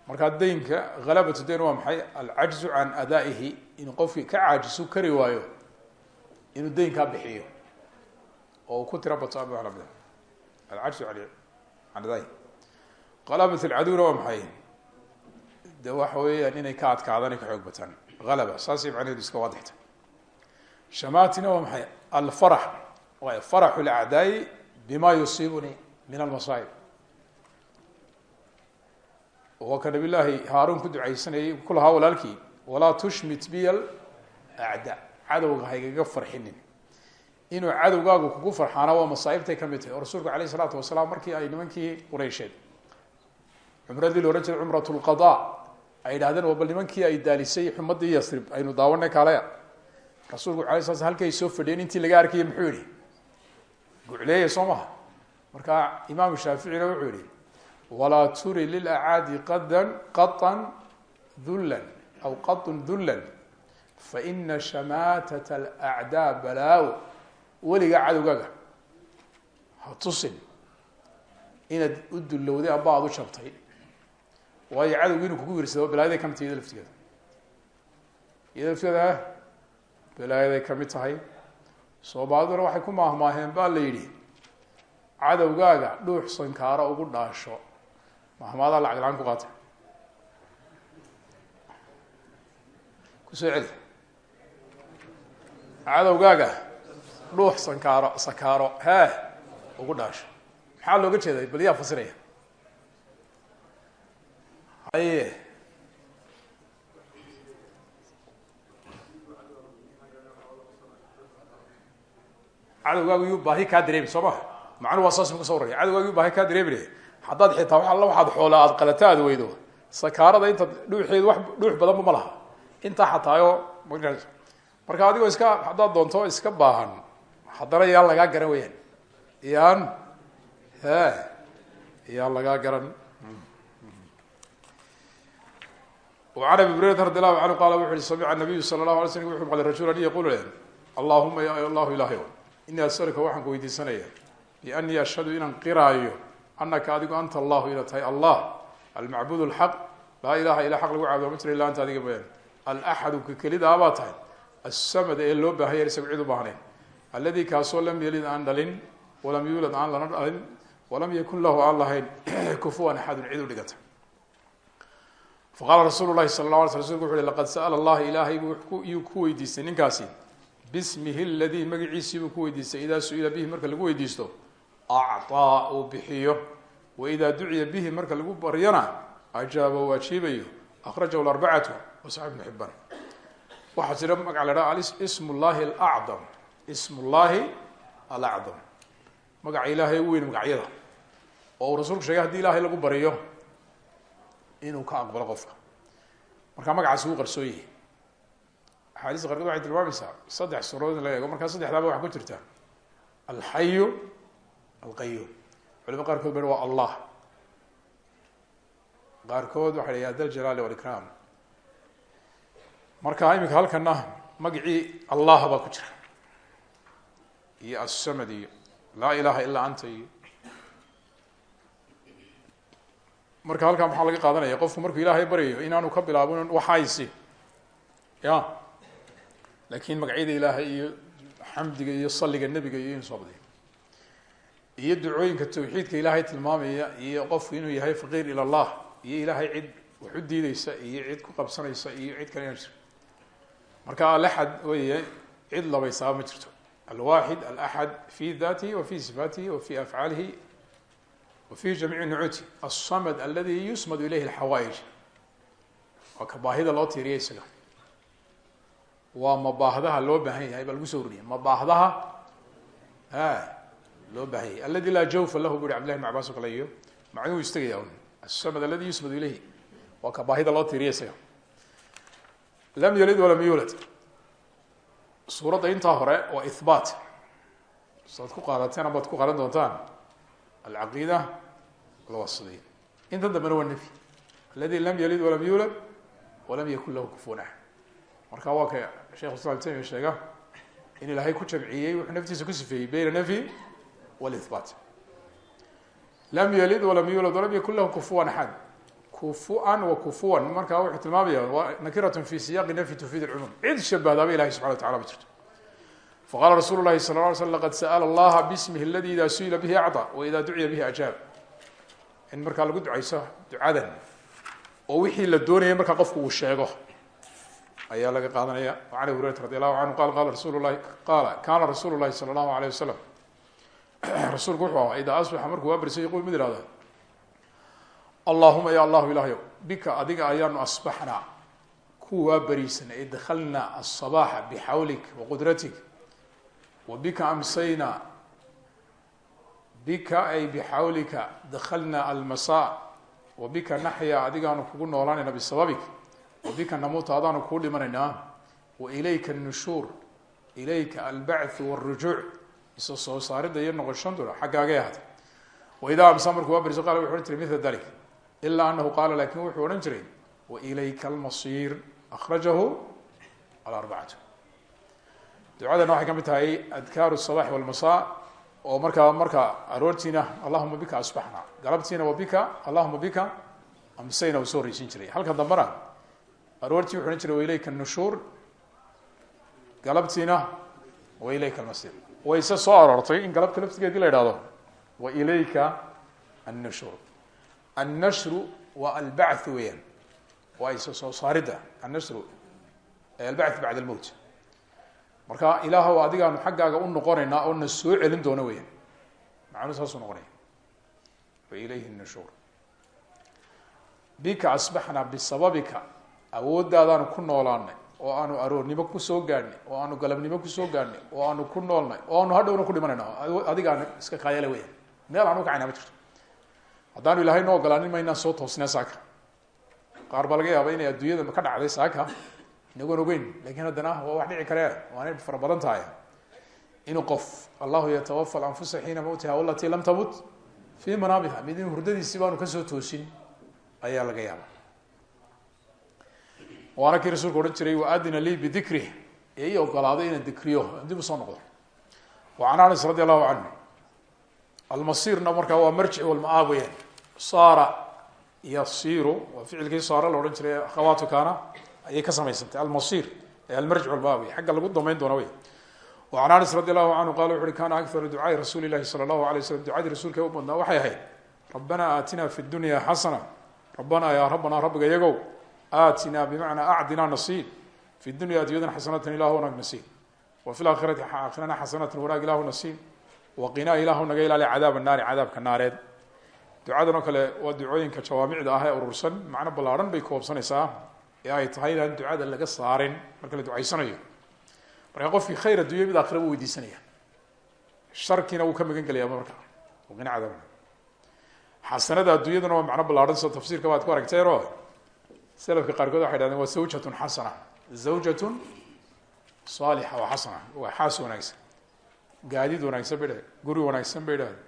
markaa daynka halabatu dayn waa maxay? Alcajzu can adaa'ihi inuu qofkii ka caajisu kari waayo inuu daynkaa bixiyo. Oo uu ku tiro bato ama wax lamida alcajzu an can adaa'ihi. Qalabat alcaduna waa de waxa weeyaan inay ka adkaadaan ka xoog bataan. Alaba saasay macnaheedu iska waadixta shamatina waa maxay? Alfarax. Waay faraxu lacdaa'i bima yusiibuni min almasaa'ib. Waa ka nabi llaahi haaruun ku ducaysanayay ku lahaa walaalkii walaa tushmit biya acdaa cadowga haygaga farxinin. Inuu cadowgaagu kugu farxaana waa masaa'ibtay ka mid tahay. Oo rasuulku alayh isalaatu markii ay nimankii qureysheed cumradii la ohan jiray cumrat ay yidhahdeen oo bal nimankii ay daalisay xumadii yasrib aynu daawanay kaalaya. Rasuulku alay sla sl halkii ay soo fadhiyeen intii laga arkayay muxuu yihi gucleeya soo maha marka imaamu shaaficina wuxuu yihi walaa turi lilacaadi qadan qaan dullan aw qaطun dullan faina shamaatat alacdaa balaawo weligaa cadowgaaga ha tusin inaad u dullowday amba aada u jabtay waayo cadowgi inuu kugu wiirsado balaayaday ka mid tahay iyado laftigeeda. Iyado laftigeeda balaayaday ka mid tahay. Soomaaliduna waxay ku maahmaaheen baa la yidhi cadowgaaga dhuux sankaaro ugu dhaasho. Mahmaadaa lacag la'aan ku qaata ku soo celi. Cadowgaaga dhuux sankaaro sakaaro hee ugu dhaasho. Maxaa looga jeeday? Bal yaa fasiraya haye cadowgaagu baahi kaa dareemi soo maha macnuhu waa saas ku so waraya cadowgaagu yuu baahi kaa dareemine haddaad xitaa wa alla waxaad xoola aad qalata weydo. Sakaarada inta dhuuxeedu wax dhuux badanba ma laha intaa xataayo marka adigoo iska haddaad doonto iska baahan haddana yaan lagaa garan weyaan yaan he yaan lagaa garan وعn abi hurayرata radي الlahu عanهu qala wuxu uhi samca الnabiyu salى الlahu alay slm wuxuu maqlay rajula yaqul leh allahuma ya allahu ilahy inii asaluka waxaan ku weydiisanaya bianii ashhadu inaan qiraayo anaka adigu anta allahu ina tahay allah almacbud اlxaq laa ilaha ila xaq lagu caabudo ma jiro illa anta adiga mooyaane alaxadu ka kelidaa baa tahay asamad ee loo baahaya isagu cid u baahnayn aladi kaasoo lam yalid aan dhalin walam yuulad aan lana dhalin walam yakun lahu aan lahayn kufuwan axadun cid u dhigata faqaala rasuulu lahi sala la ala sl rsulku wuxu uhi laqad sa'ala allaha ilaahay iyuu ku weydiistay ninkaasi bismihi aladii magaciisii buu ku weydiistay idaa su'ila bihi marka lagu weydiisto acطaa uu bixiyo waidaa duciya bihi marka lagu baryana ajaaba uu ajiibayo akhrajahu arbacatu wasaxib ibnu xibaan waxaa jira magaca la dhaha ism llahi alacdam ism llahi alacdam inuu ka aqbalo qofka. Markaa magacaasi wuu qarsoon yahay axaadiista qarkood waxay tilmaamaysaa saddex suuradood in laga eego. Markaa saddexdaaba waxaa ku jirta. Alxayu alqayuum culama qaarkood ba waa allah. Qaarkood waxa la da ljalaali walikram marka iminka halkana magacii allah baa ku jira. Iyo assamad iyo laa ilaha ilaa anta marka halkaa maxaa laga qaadanaya qofku markuu ilaahay baryayo inaanu ka bilaabin waxaysi ya. Lakin magacyada ilaahay iyo xamdiga iyo saliga nebiga iyo inu soo badiyo iyo ducooyinka tawxiidka ilaahay tilmaamaya iyo qofku inuu yahay faqiir ila llah iyo ilaahay cid wax diideysa iyo cid ku qabsanaysa iyo cid kale inaan jiro marka alaxad weeye cid labaysaa ma jirto. Alwaxid alaxad fi datihi wa fi sifaatihi wa fi afcaalihi wa fi jamiici nucuuti alsamad aladi yusmadu ilayhi alxawaaij waa ka baahida loo tiiriya isaga. Waa mabaahdaha loo baahan yahay baa lagu soo ururiya mabaahdaha a loo baahan yahay. Aladi laa jawfa lahu bu uri abdillahi bn cabas o kale iyo macnuhu istagaya un asamad aladi yusmadu ilayhi. Waa ka baahida loo tiiriya isaga. Lam yalid walam yuulad suuradda intaa hore waa ihbaat saad ku qaadateen amaad ku qaadan doontaan. Alcaqiida alwasidiya intan dambena waa nefyi aladi lam yalid walam yuulad walam yakun lahu kufuwan axad marka waa ka sheikh islam tamiya sheega in ilaahay ku jamciyey wuxuu naftiisa ku sifeeyey bayna nafyi walihbaat lam yalid walam yuulad walam yakun lahu kufuwan axad kufuan wa kufuwan. Markaa wuxuu tilmaamaya waa nakiratun fi siyaqi nafyi tufiid lcumuum cid shabahdaaba ilahi subxana wa tacala ma jirto. Faqala rasuulu lahi sala la alay slam laqad sa'ala allaha bismihi aladi ida su'ila bihi acطa waida duciya bihi ajaab in markaa lagu ducayso ducadan oo wixii la doonayay markaa qofku uu sheego ayaa laga qaadanaya. An abi hurayrata radi allahu canhu qala qala rasul lahi qaala kana rasuulu lahi sala allahu rasuulku wuxuu ahaa idaa asbaxa markuu waa barisay yaqul mid ihahda allahuma ya allahu ilahyo bika adiga ayaanu asbaxnaa ku waa bariisanay ee dakhalnaa aلصabaxa bixawlik waqudratik wa bika amsaynaa bika ay bixawlika dakhalna almasa wa bika naxya adigaanu kugu noolaanayna bisababik wa bika namuuta adaanu kugu dhimanaynaa wa ilayka annushuur ilayka albacthu walrujuuc isa soo saaridda iyo noqoshantuna xaggaagay ahaatay. Waidaa amsa markuu abriso qaala wuxu ohan jiray mila dalik ilaa anahu qaala laakiin wuxuu odhan jiray wailayka almasiir akhrajahu alarbacatu ducadana waxay ka mid tahay adkaaru sabax walmasa oo markaa marka aroortiina allahuma bika asbaxna. Galabtiina wabika allahuma bika amsayna u soo reysin jiray. Halkan dambena aroortii wuxu odhan jiray waileyka nushuur galabtiina almasir. Wayse soo aroortay in galabta laftigeedii la idhahdo wailayka annushuur annashru waa albacthu weyaan waa ise soo saaridda. Annashru albath bacda almowt marka ilaahw adigaanu xaggaaga u noqonaynaa oo na soo celin doona weyaan macnuu saasuu noqonaya. Wa ilayhi nushuur bika asbaxnaa bisababika awooddaadaanu ku noolaanay oo aanu aroornimo ku soo gaadhnay oo aanu galabnimo ku soo gaadhnay oo aanu ku noolnay oo aanu hadhowna ku dhimanayna adigaanu iska kaayala weyaan meel aan u kacayna ma jirto. Haddaanu ilahay noo ogolaanin maynaan soo toosnee saaka. Qaar baa laga yaaba inay adduunyada ka dhacday saaka inagoon ogeyn laakiin haddana waa wax dhici karee. Waanay fara badan tahay. Inuu qof allahu yatawafa alanfusa xiina mawtiha walatii lam tamut fii manaamiha mid in hurdadiisii baanu ka soo toosin ayaa laga yaaba waana kii rasuulku odhan jiray waadina lii bidikrih ee ii ogolaaday inaan dikriyo dib u soo noqdo wa can anas radi allahu canhu almasirna markaa waa marjic walma-aab weyaan saara yasiru waa ficilkii saara la odhan jiray akhawaatu kaana ayay ka samaysantay. Almasir ee almarjic wey xagga lagu damayn doona wey. An anas radi allahu canhu qala wuxu uhi kana akharu ducaai rasuuli lahi sala allahu alay slam ducadii rasuulka u badnaa waxay ahayd rabbana aatina fi dunya xasana rabbana ya rabbana rabbiga yagow aatina bimacnaa acdina nasiib fi dunya addunyadana xasanatan ilahu wanaag nasiib wa fi laakhirati aakhirana xasanatan wanaag ilahu nasiib waqinaa ilahu naga ilaali cadaab naari cadaabka naareed. Ducadan oo kale waa ducooyinka jawaamicda ah ee urursan macno ballaarhan bay koobsanaysaa ee ay tahay inaan ducada laga saarin marka la ducaysanayo marka qofkii khayr addunya mid aakhira buu weydiisanaya sharkiina wuu ka magan gelaya marka. Waqina cadaab xasanada addunyadana waa macno ballaarhan sida tafsiirka baad ku aragteeno selafka qaarkood waxay dhahdeen waa zawjatun xasana. Zawjatun saalixa waa xasana. Waa xaas wanaagsan. Gaadiid wanaagsan bay dhahdeen guri wanaagsan bay dhahdeen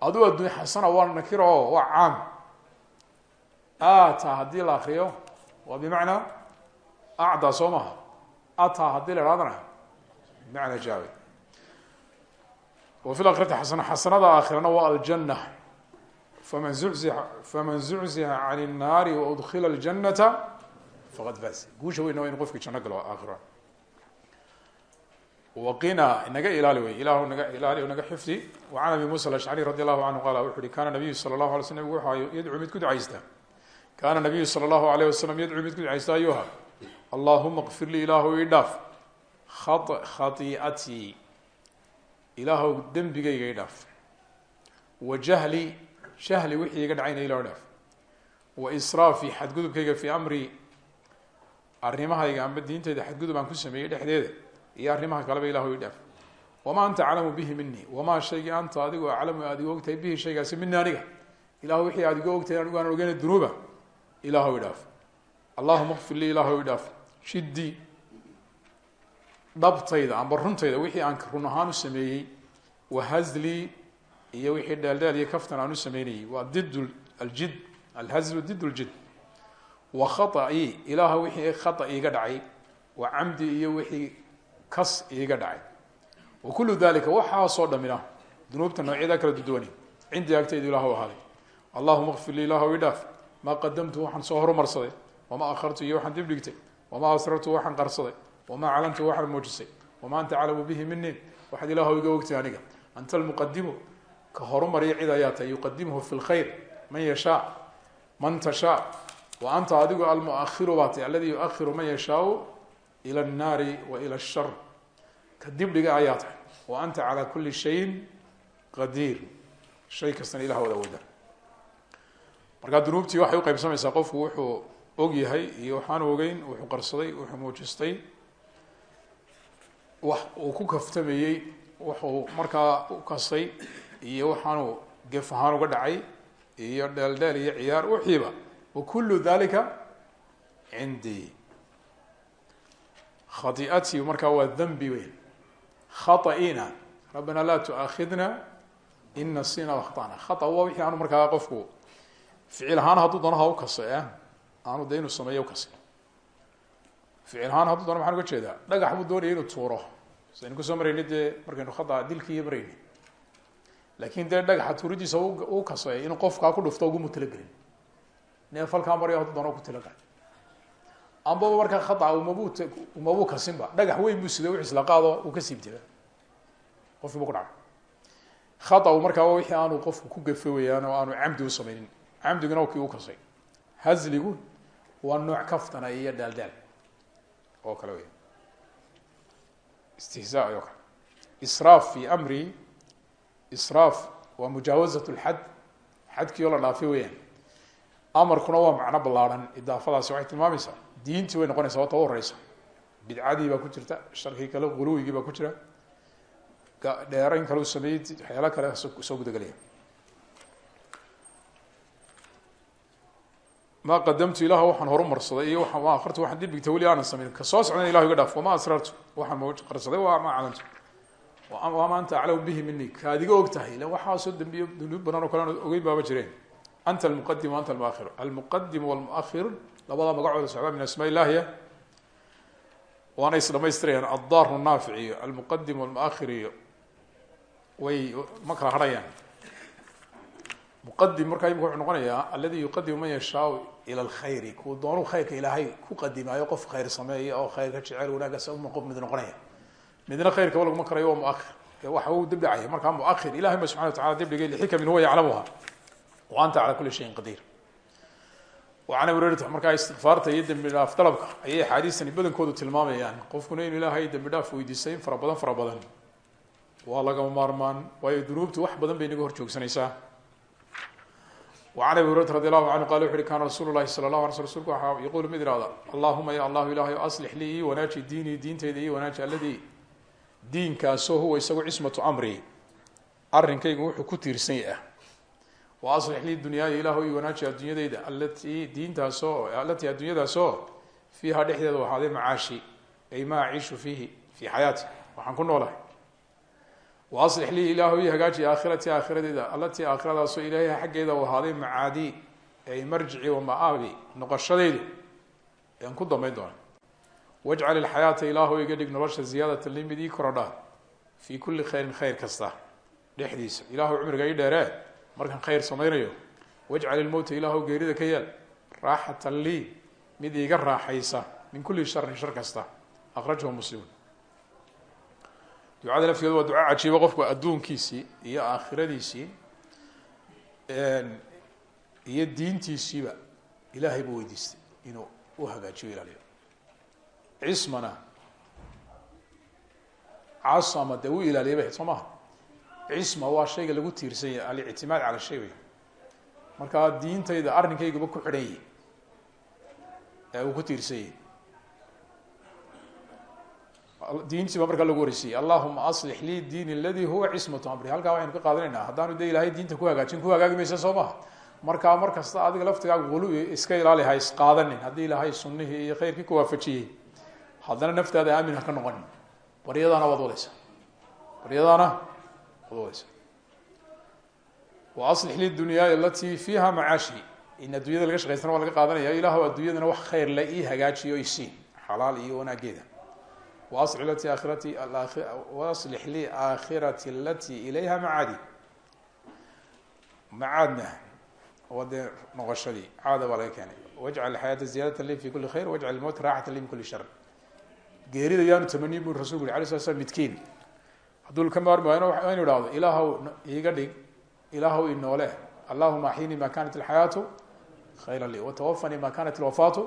aduu addunya xasana waa nakiro o waa caam. Ata haddii la akriyo waa bimacnaa acdaa soo maha ata haddii la ihahdana bimacnaa jaawe wa fi lakhirati xasana xasanada aakhirana waa aljana faman zuzixa faman zuczixa can الnaari waudkila اljanata faqad faaz guusha weyna waa inu qofki janno galo aakhira waqina inaga ilaali wey ilahu naga ilaali naga xifdi wacan abi musa alashcari radi allahu canhu qaala wuxu uhi kana nabiyu sala allahu alay sl nabgu wuxu yadcuu mid ku ducaysta kana nabiyu sala allahu alayh wasalam yadcuu mid ku ducaysta ayuha allahuma kfir lii ilaahu ii dhaaf khaiatii ilaahow dembigayga i dhaaf wa jahli jahli wixii iga dhacayna ilah dhaaf wa israafi xadgudubkayga fii amri arrimahayga amba diintayda xadgudub aan ku sameeyey dhexdeeda iyo arrimaha kaleba ilahu i dhaaf wamaa anta aclamu bihi mini wamaa shaygii anta adigu aclamu aad iga ogtahay bihi shaygaasi mini aniga ilahu wixii aad iga ogtahay anigu aan ogeyna dunuuba ilahu i dhaaf allahuma kfir lii ilahu i dhaaf shidii dhabtayda amba runtayda wixii aan run ahaan u sameeyey wahazlii iyo wixii dheeldheel iyo kaftan aan u sameynayey waa did aljid alhazlu did ljid wa khaطa'ii ilaaha wixii khata iiga dhacay wa camdi iyo wixii kas iiga dhacay. Wa kullu dalika waxaasoo dhamina dunuubta noocyada kala duduwani cindii agtaydu ilah u ahaaday allahuma kfir lii ilah i dhaaf maa qadamtu waxaan soo horumarsaday wamaa akhartu iyo waxaan dib dhigtay wamaa asrartu waxaan qarsaday wamaa calantu waxaan muujisay wamaa anta aclamu bihi mini waxaad ilaah iga ogtay aniga. Anta almuqadimu ka horumarya cid ayaa tahay yuqadimuhu fi lkhayr man yashaa man tashaa wa anta adigu almuahiru baa tay aladi yuahiru man yashaau ila annaari wa ila ashar ka dibdhiga ayaa tahay. Wa anta calaa kuli shayin qadiir shay kastana ilah wada wada markaa dunuubtii waxay uqeybsamaysaa qofku wuxuu og yahay iyo waxaan ogeyn wuxuu qarsaday wuxuu muujistay wax uu ku kaftamayey wuxuu markaa u kasay iyo waxaanuu gef ahaan uga dhacay iyo dheeldheel iyo ciyaar wixiiba wa kullu dalika cindii khaiatii markaa waa dambi weyn. Khaطa'ina rabbana laa tuaakhidna in nasina akhtana. Khaa waa wixii aanu markaa qofku ficil ahaan hadduu doono u kasa e aanu de sameeyo ukasa ficil ahaan hadduu doono maxaan uga jeedaa? Dhagax buu doonaya inuu tuuro. Saynu ku soo marayni dee markaynu khata dilkiiyo marayni. Laakin dee dhagaxa tuuridiisa u kasay inuu qofkaa ku dhufto uguma talagelin neef halkaa maryo hadduu doono ku talagal ambaba markaa khata umabu umabuu kasinba dhagax weyn buu sida wix isla qaado uu ka siibtaba qofkii bu ku dhacay khata markaa wixii aanu qofku ku gafe weyaan oo aanu camdi u camdiguna kii u kasay hazligu waa nooc kaftana iyo daaldaal. Oo kale wey istihzaa oo kale israaf fi amri israaf waa mujaawazat lxad xadkii oo la dhaafay weyaan amarkuna waa macno ballaarhan idaafadaasi waxay tilmaamaysaa. Diintii way noqonaysaa wata u horeysa bidcadii baa ku jirta sharkii kale guluwigii baa ku jira. Dheerayn kale u sameeyey waxyaala kale soo gudagelaya ma qadamtu ilah waxaan horumarsaday iyo ma akrtu waxaan dibigtay weli aanan samayn ka soo socdana ilah iga dhaaf wama asrartu waxaan maqarsaday ma calantu wama anta aclamu bihi mini kaad iga og tahay ila waxaasoo dambiyo dunuub badan oo kale aan ogeyn baaba jireen. Anta almuqadim anta almuahir almuqadim walmuahir labada magacooda socda min asmaa ilahiya waana is dhamaystirayaan addaaru naafic iyo almuqadim walmuahir iyo way ma kala harhayaan muqadim markaa imika wuxuu noqonayaa aladi yuqadimu man yashaau ila lkhayri kuu doonuu khayrka ilaahay ku qadimaayo qof khayr sameeya oo khayr ka jecel wanaaggaas uma qof mid noqonaya midna khayrkaba laguma karayo waa waxa uu dibdhacaya markaa muahir ilahay ba subxana wa tacala dibdhigay lixikamin huwa yaclamuha wa anta cala kuli shayin qadiir an abi hurayrat markaa istikfaarta iyo dembi dhaaf dalabka ayay axaadiistani badankoodu tilmaamayaan qofkuna inuu ilaahay dembi dhaaf weydiistay in fara badan fara badan waa lagama maarmaan wax badan bay inaga hor joogsanaysaa an abi hurayrata radi allahu canhu qala wuxu uhi kana rasuulu lahi sala lah ala sl rsulku waxaa yaquulu mid ihahda allahuma ya allahu ilahay aslix lii ii wanaaji diinii diinteyda ii wanaaji alladii diinkaasoo huwa isagu cismatu amri arrinkaygu wuxuu ku tiirsan yah wa aslix lii dunyaaya ilaahu ii wanaaji addunyadeyda alatii diintaasoo alatii addunyadaasoo fiiha dhexdeeda waxaaday macaashi ay ma aciishu fiihi fii xayaati waxaan ku noolahay wa aslix lii ilaahu ii hagaaji aakhiratii aakhiradeeda alatii aakhiradaasoo ilaahay xaggeeda u ahaaday macaadii ay marjici wa ma-aabi noqoshadeydu aan ku dambayn doona wajcal ilxayaata ilaahu iga dhig nolosha ziyaadatan li mid ii korodha fii kulli khayrin khayr kasta dhexdiisa ilaahu cumriga ii dheeree markaan khayr samaynayo wajcal ilmowta ilaahu geerida ka yeel raaxatan lii mid iiga raaxaysa min kulli sharin shar kasta akhrajahu muslimun ducada lafteedu waa duca cajiiba qofku adduunkiisii iyo aakhiradiisii iyo diintiisiiba ilaahay buu weydiistay inuu u hagaajiyo ilaaliyo. Cismana casama dee u ilaaliya bay soo cisma waa shayga lagu tiirsan yahay alictimaad cala shay wey markaa diintayda arrinkaygaba ku xidhan yahi ee ku tiirsan yahay diintii baa markaa lagu horeysiyey allahuma aslix lii diini aladi huwa cismatu amri. Halkaa waxaynu ka qaadanaynaa haddaanu dee ilaahay diinta ku hagaajin ku hagaagi maysa soo maha. Markaa mar kasta adiga laftigaaga wulu iska ilaali ha isqaadanin haddii ilaahay sunnihii iyo khayrkii ku waafajiyey haddana naftaada aamin ha ka noqonin. Baryadaana waad wadaysa. Baryadaana waad wadaysa. Wa aslix lii dunyaaya alatii fiiha macaashi in addunyada laga shaqaystana waa laga qaadanaya. Ilaahw adduunyadana wax khayr le ii hagaajiyo isiin xalaal iyo wanaageeda waslix lati akhirati waslix lii aakhirati alatii ilayha macaadi macaadna waa dee noqoshadii caada baa laga keenay wajcal xayaata ziyadata li fi kuli khayr wajcal mowt raaxata li min kuli shar geerida yaanu tamaniy bu rasulku yuri ala sala slam midkiin hadduu ka maarmi waayo inu ihahdo ilaahw iiga dhig ilaahw inoole allahuma axyinii ma kanat alxayaatu khayra lii watawafanii ma kanat alwafaatu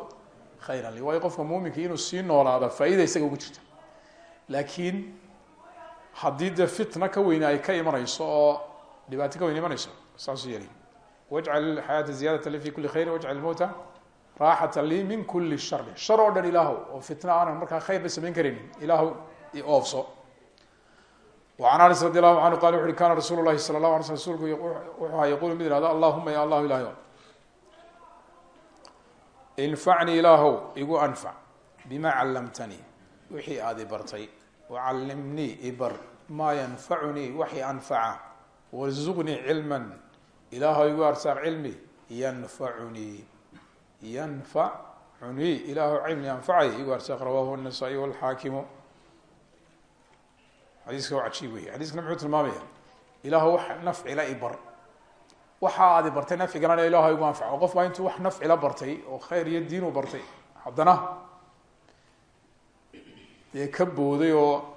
khayra lii waayo qofka muuminka inuu sii noolaado faa-ida isaga ugu jirta laakiin haddii dee fitna ka weyne ay ka imanayso oo dhibaato ka weyn imanayso saasuu yeli wajcal xayaata ziyadata li fi kuli khayr wajcal mowta raaxata lii min kuli shari shar oo dhan ilaahu oo fitna aanan markaa khayrba samayn karaynin ilaahu ioofso an anas radi allahu canhu qala wuxu kana rasuulu lahi sala lah ala sl aha yaqulu mid ihahdo allahuma ya allahu ilahy infacnii ilaahow igu anfac bima callamtanii wixii aada ibartay wacalimnii ibar maa yanfacunii waxi anfaca. Warzuqnii cilman. Ilaaha igu arsaar cilmi. Yanfacunii. Yanfacunii. Ilaahu cilmi anfacay. Igu arsaaq rawahu nasaa-iy walxaakimu xadiiska waa cajiib wey xadiiskana muxuu tilmaamaya. Ilaahu wax nafcila ibar waxa aad ibartay nafciganana ilaahu igu anfac qof baa intuu wax nafcila bartay oo khayr iyo diinu bartay. Haddana dee ka booday oo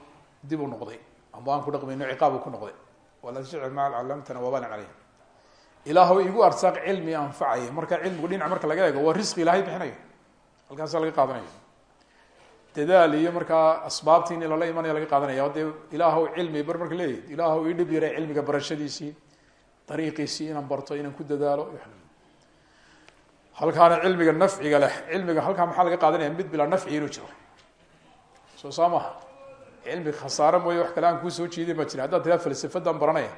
dib u noqday. Amba aan ku dhaqmayno ciqaabu ku noqday. Wala tajcal maa callamtana wabalan caleyh ilaahw igu arsaaq cilmi anfacaya marka cilmigu dhinac marka laga eego waa risqi ilahay bixinayo halkaasaa laga qaadanayo dadaal iyo markaa asbaabtii in lala imanaya laga qaadanaya dee ilaahw cilmi bar marka leeyahy ilaahw ii dhib yaray cilmiga barashadiisii dariiqiisii inaan barto inaan ku dadaalo halkaana cilmiga nafciga leh. Cilmiga halkaa maxaa laga qaadanaya? Mid bilaa nafci inuu jiro soo saa maha cilmi khasaare wax kale aan soo jeedin baa jira. Haddaad tiraa falsafadan baranaya.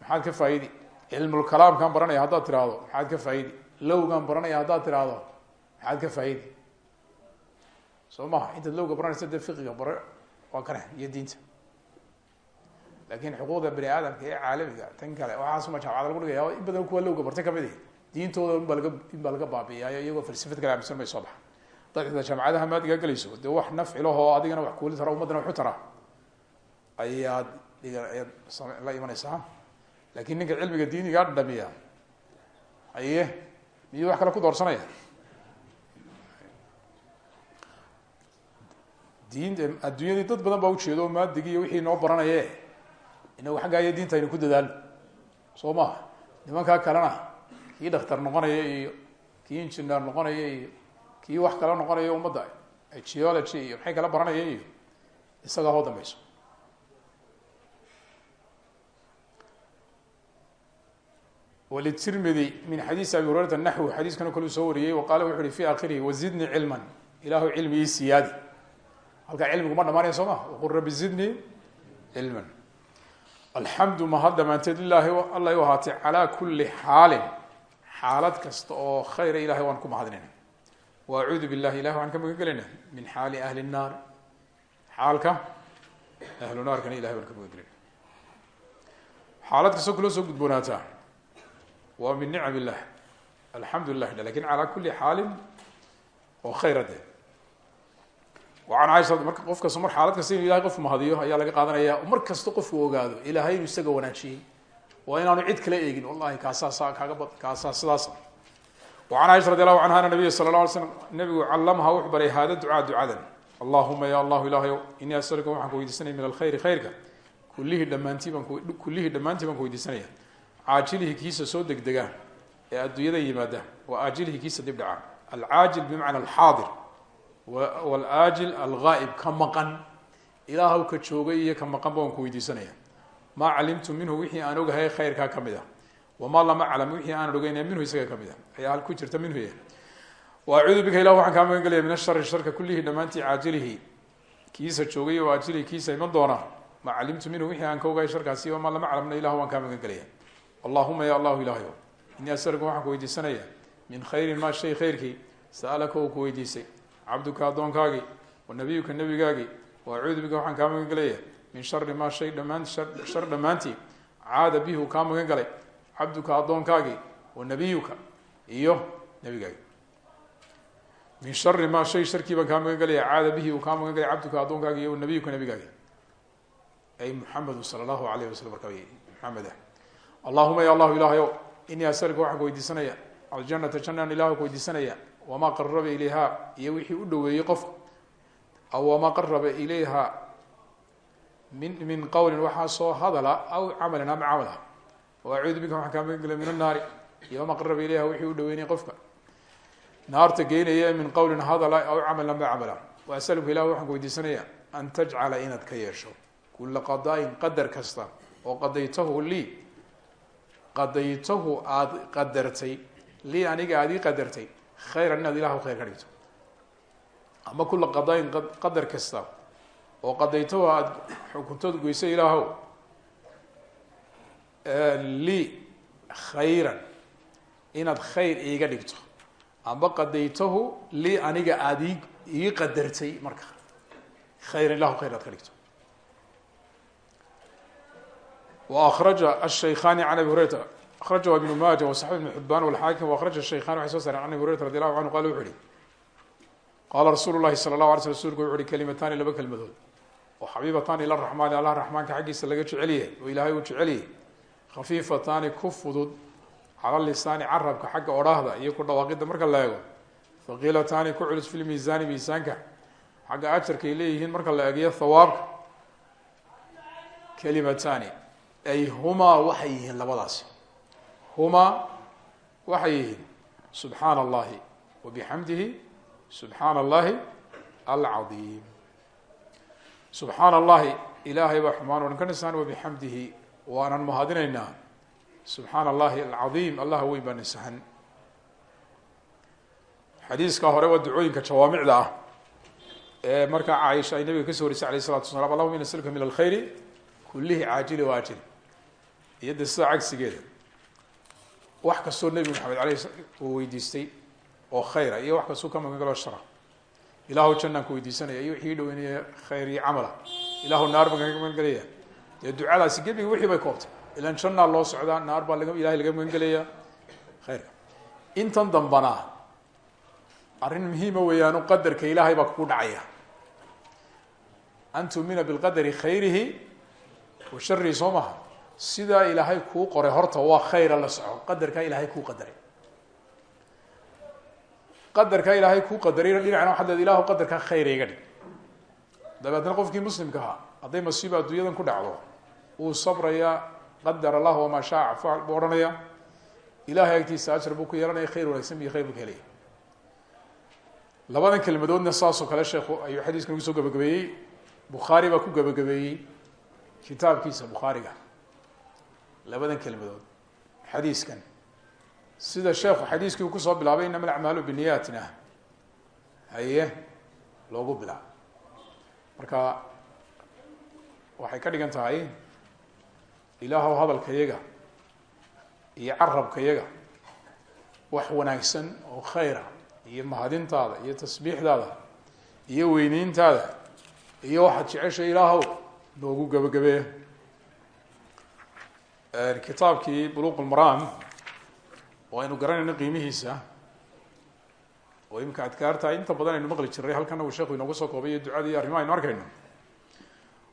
Maxaad ka faa'idi cilmulkalaamkaan baranaya haddaad tiraahdo maxaad ka faa'idi lowgaan baranaya haddaad tiraahdo maxaad ka faa'idi soo maha. Intaad lowga baranaysa dee fiqiga bare waa kana iyo laakiin xuquuqda bani aadamka ee caalamiga tan kale waxaasuma jaamacada lagu dhigaya in badan kuwa lowga bartay ka mid ihi diintooda in baa in baa laga iyagoo falsafad kale aaminsan soo baxa dadka jaamacadaha maadigaa gelayso. Dee wax nafcilahoo adigana wax kuuli tara umaddana waxu tara ayaad ayaad la imanaysaa. Lakin ninka cilmiga diinigaa dhamiya aye miyuu wax kale ku doorsanaya? Diin adduunyadii dad badan baa ujeedo maadigii iyo wixii noo baranaye inagu xaggaayo diinta aynu ku dadaalno soo maha nimankaa kalena kii dhakhtar noqonaya iyo kii engineer noqonaya iyo kii wax kala noqonaya ummadda geology iyo maxay kala baranaya iyo isagaa hoo dambeyso wltirmidi min xadiisi abi hurayrata naxwi xadiiskan o kale uu soo wa qaala wuxu fi akhirihi wazidnii cilman ilaahu cilmigii siyaadi. Halkaa cilmigu ma dhamaanaya soo ma? Waqul rabbi zidnii cilman. Alxamdu mahad dhammaanteed lilaahi allay u ahaatay calaa kuli xaalin xaalad kasta oo khayra ilahay waan ku mahadinayna wa acuudu billahi ilahi waxaan ka magan gelayna min xaali ahli nnaar xaalka ahlu naarkana ilahay baan ka magan gelayna xaalad kastoo kuloo soo gudboonaataa waa min nicam illah alxamdu lilah laakiin calaa kuli xaalin oo khayra de waan caaisha marka qof kasta mar xaalad kasta inu ilahay qof mahadiyo ayaa laga qaadanaya mar kasta qofku ogaado ilahay inuu isaga wanaajiyey waan caaisha radi allahu canha ana nabiya sala la alay slam nabigu callamaha wuxuu baray hada ducaa ducadan allahuma ya allahu ilahayow inii asaluka waxaan ku weydiisanaya min alkhayri khayrka kullihii dhammaantii baan kullihii dhammaantii baan ku weydiisanaya caajilihi kiisa soo degdega ee adduunyada yimaada wa aajilihi kiisa dib dhaca alcaajil bimacna alxaadir walaajil alghaa'ib ka maqan ilaahw ka joogay iyo ka maqan ba waan ku weydiisanaya maa calimtu minhu wixii aan ogahay khayrkaa ka ah wamaa lama aclam wixii aanan ogeyn minhu isaga ka mid ah ayaa ku jirta minhu wa acuudu bika ilah waxaan kaa magan gelaya min ashari sharka kullihi dhammaantii caajilihi kiisa joogay o aajilihi kiisa iman doona maa calimtu minhu wixii aan ka ogahay sharkaasi wamaa lama aclamna ilah waan kaa magan gelaya allahuma ya allahu ilaahyo inii asaluka waxaan ku weydiisanaya min khayrin maa shay khayrkii sa'alaka oo ku weydiisay cabduka addoonkaagii wa nabiyuka nebigaagii wa acuudu bika waxaan kaa magan gelaya min shari maa shay cabduka addoonkaagii wa nabiyuka iyo nebigaagii min shari maa shay sharkii baan kaa magan gelaya caada bihi uu kaa magan galay cabduka addoonkaagii iyo nabiyuka nebigaagii ay muxamedu sala allahu alayh wasalam markaa muxamed ah. Allahuma ya allahu ilaahyow inii asaluka waxaan ku weydiisanaya aljanata jannaan ilah ku weydiisanaya wamaa qaraba ilayha iyo wixii u dhoweeyey qofka aw wamaa qaraba ilayha min min qowlin waxaa soo hadala aw camalin ama camala wa acuudu bika waxaan kaa magan gelay min annaari iyo wamaa qaraba ilayha wixii u dhoweynay qofka naarta geynaya min qowlin hadala aw camalin ama camala wa asaluka ilah waxaan ku an tajcala inaad ka yeesho kula qadaain qadar kasta oo qadaytahu lii qadaytahu aada qadartay lii aniga aada ii qadartay khayran inaad ilahu khayr ka dhigto ama kula qadaain qadar kasta oo qadaytahu aada xukuntood goysa ilaahow lii khayran inaad khayr iiga dhigto amba qadaytahu lii aniga aada ii ii qadartay marka khayran ilahu khayr aad ka dhigto وأkرaجa الشhaykخani عن أbي هuريرة أkرaجه بن mاجة وصحيح بن حبان والحاkم وأkرaجa الشhaykخani waxay soo sareen عن أbي هuريرة رضي الله عنه qال وxu uhi qala رasuل الlahi صلى الله عليه sل rsulku wuxu uhi kelimatani laba kelmadood oo xabiibatani ilى الرحmani allah رaحmaanka xaggiisa laga jecelyahay oo ilaahay uu jecelyahay khafiifatani ku fudud calى lisaani carabka xagga odhaahda iyo ku dhawaaqida marka la eego haqiilatani ku culus fi lmiisaani miisaanka. Xagga ajarkay leeyihiin marka la eegiyo hawaabka kelimatani ay humaa waxay yihiin labadaasi humaa waxay yihiin subxaana allahi wa bixamdihi subxaana allahi alcadiim. Subxaana allahi ilaahay baa xumaan odhan ka nisaan wa bixamdihi waanan mahadinaynaa subxaana allahi alcadiim. Allah weyn baa nisahan xadiiska hore waa ducooyinka jawaamicda ah. Ee markaa caaisha ay nabiga ka soo warisay alayh isalatu wasalaam allahuma ina aslka min alkhayri kulihi caajili wa ajili iyo de cagsigeeda. Wax kastoo nebi maxamed aleyh uu weydiistay oo khayra iyo wax kastoo ka magan galo shara. Ilaahu jannaan ku weydiisanaya iyo wixii dhaweynaya khayr iyo camala. Ilaahu naar baan kaga magan gelaya dee ducadaasi gebiga wixii bay koobtay. Ilan jannaa loo socdaa naar baa laga ilahay laga magan gelaya khayrka intan dambana arrin muhiima weeyaano qadarka ilaahay baa kugu dhacaya. An tumina bilqadari khayrihi wa sharihi soo maha ilaahay kuu qoray horta waa khayra la soco. Qadarkaa ilaahay kuu qadaray. Qadarkaa ilaahay kuu qadarayna dhinacna waxaad leed ilahu qadarkaa khayra iga dhig. Dabeetna qofkii muslimka ahaa hadday masiiba adduunyadan ku dhacdo uu sabraya qadar allah wamaa shaaca facal buu odhanaya. Ilahay agtiisa ajar buu ku yeelanaya khayr wanaagsan biyo khayr buu ka helaya. Labadan kelmadoodna saasoo kale sheekhu ayuu xadiiskan ku soo gabagabeeyey. Bukhaari baa ku gabagabeeyey kitaabkiisa bukhaariga. Labadan kelmadood. Xadiiskan. Sida sheekhu xadiiskii uu ku soo bilaabay inama alacmaalu biniyaatina haye loogu bilaabo. Marka waxay ka dhigan tahay ilaahow hadalka yaga iyo carabka yaga wax wanaagsan oo khayra iyo mahadintaada iyo tasbiixdaada iyo weyneyntaada iyo waxaad jeceshay ilaahow noogu gabagabeeya kitaabkii buluq lmaraam oo aynu garanayno qiimihiisa oo imika adkaarta inta badan aynu maqli jiray halkana uu sheekhu inoogu soo koobay iyo ducada iyo arrimaha aynu arkayno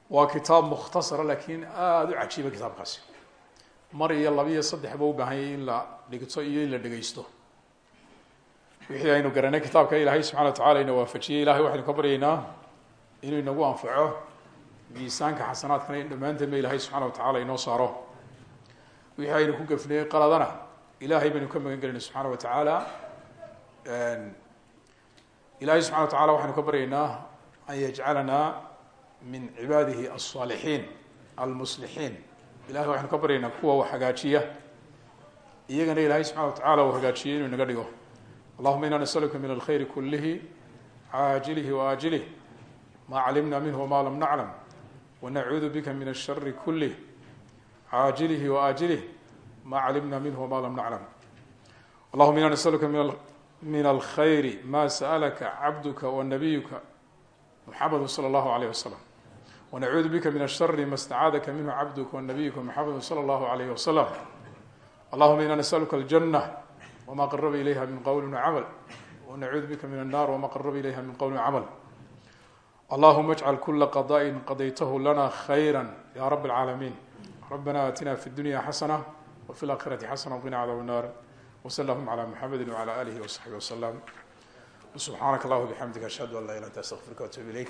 waa kitaab mukhtasara laakiin aada u cajiiba kitaabkaasi. Mar iyo laba iyo saddexba u baahanyay in la dhigto iyo in la dhegeysto wixii aynu garanay kitaabka ilaahay subxana wa tacala ina waafajiyey. Ilahay waxaynu ka baryaynaa inuu inagu anfaco miisaanka xasanaadkana in dhammaanteen ba ilaahay subxana wa tacala inoo saaro. Wixii aynu ku gafnay qaladana ilahay baynu ka magan gelayna subxaana wa tacaala ilahay subxana wa tacala waxaynu ka baryaynaa an yajcalana min cibaadihi alsaalixiin almuslixiin ilahay waxaanu ka baryaynaa kuwa wax hagaajiya. Iyagana ilaahay subxana wa tacala uu hagaajiyo inuu inaga dhigo. Allahuma inaa nasaluka min alkhayri kulihi caajilihi waajilih ma calimna minhu wama lam naclam wanacuudu bika min ashari kulih caajilihi waajilih ma calimna minhu wama lam naclam. Allahuma inaa nasaluka min alkhayri ma sa'alaka cabduka wanabiyuka muxamedu salى اllahu alayh wasalam wnacuudu bika min ashari ma stacaadaka minhu cabduka wanabiyuka maxamedin sala allahu alayh wasalam allahuma ina nasaluka aljanna wama qaraba ilayha min qowlin wacamal wanacuudu bika min annar wama qaraba ilayha min qowlin wacamal allahuma ajcal kula qada'in qadaytahu lana khayra ya rab alcaalamiin rabbana aatina fi dunya xasana wafi laakhirati xasana wqina cadaab nnar wsal lahuma cala muxamedi wala alihi wasaxbi wasalam subxaanaka allahuma bixamdika ashhadu an laa ilah anta astaqfirka watuub ilayk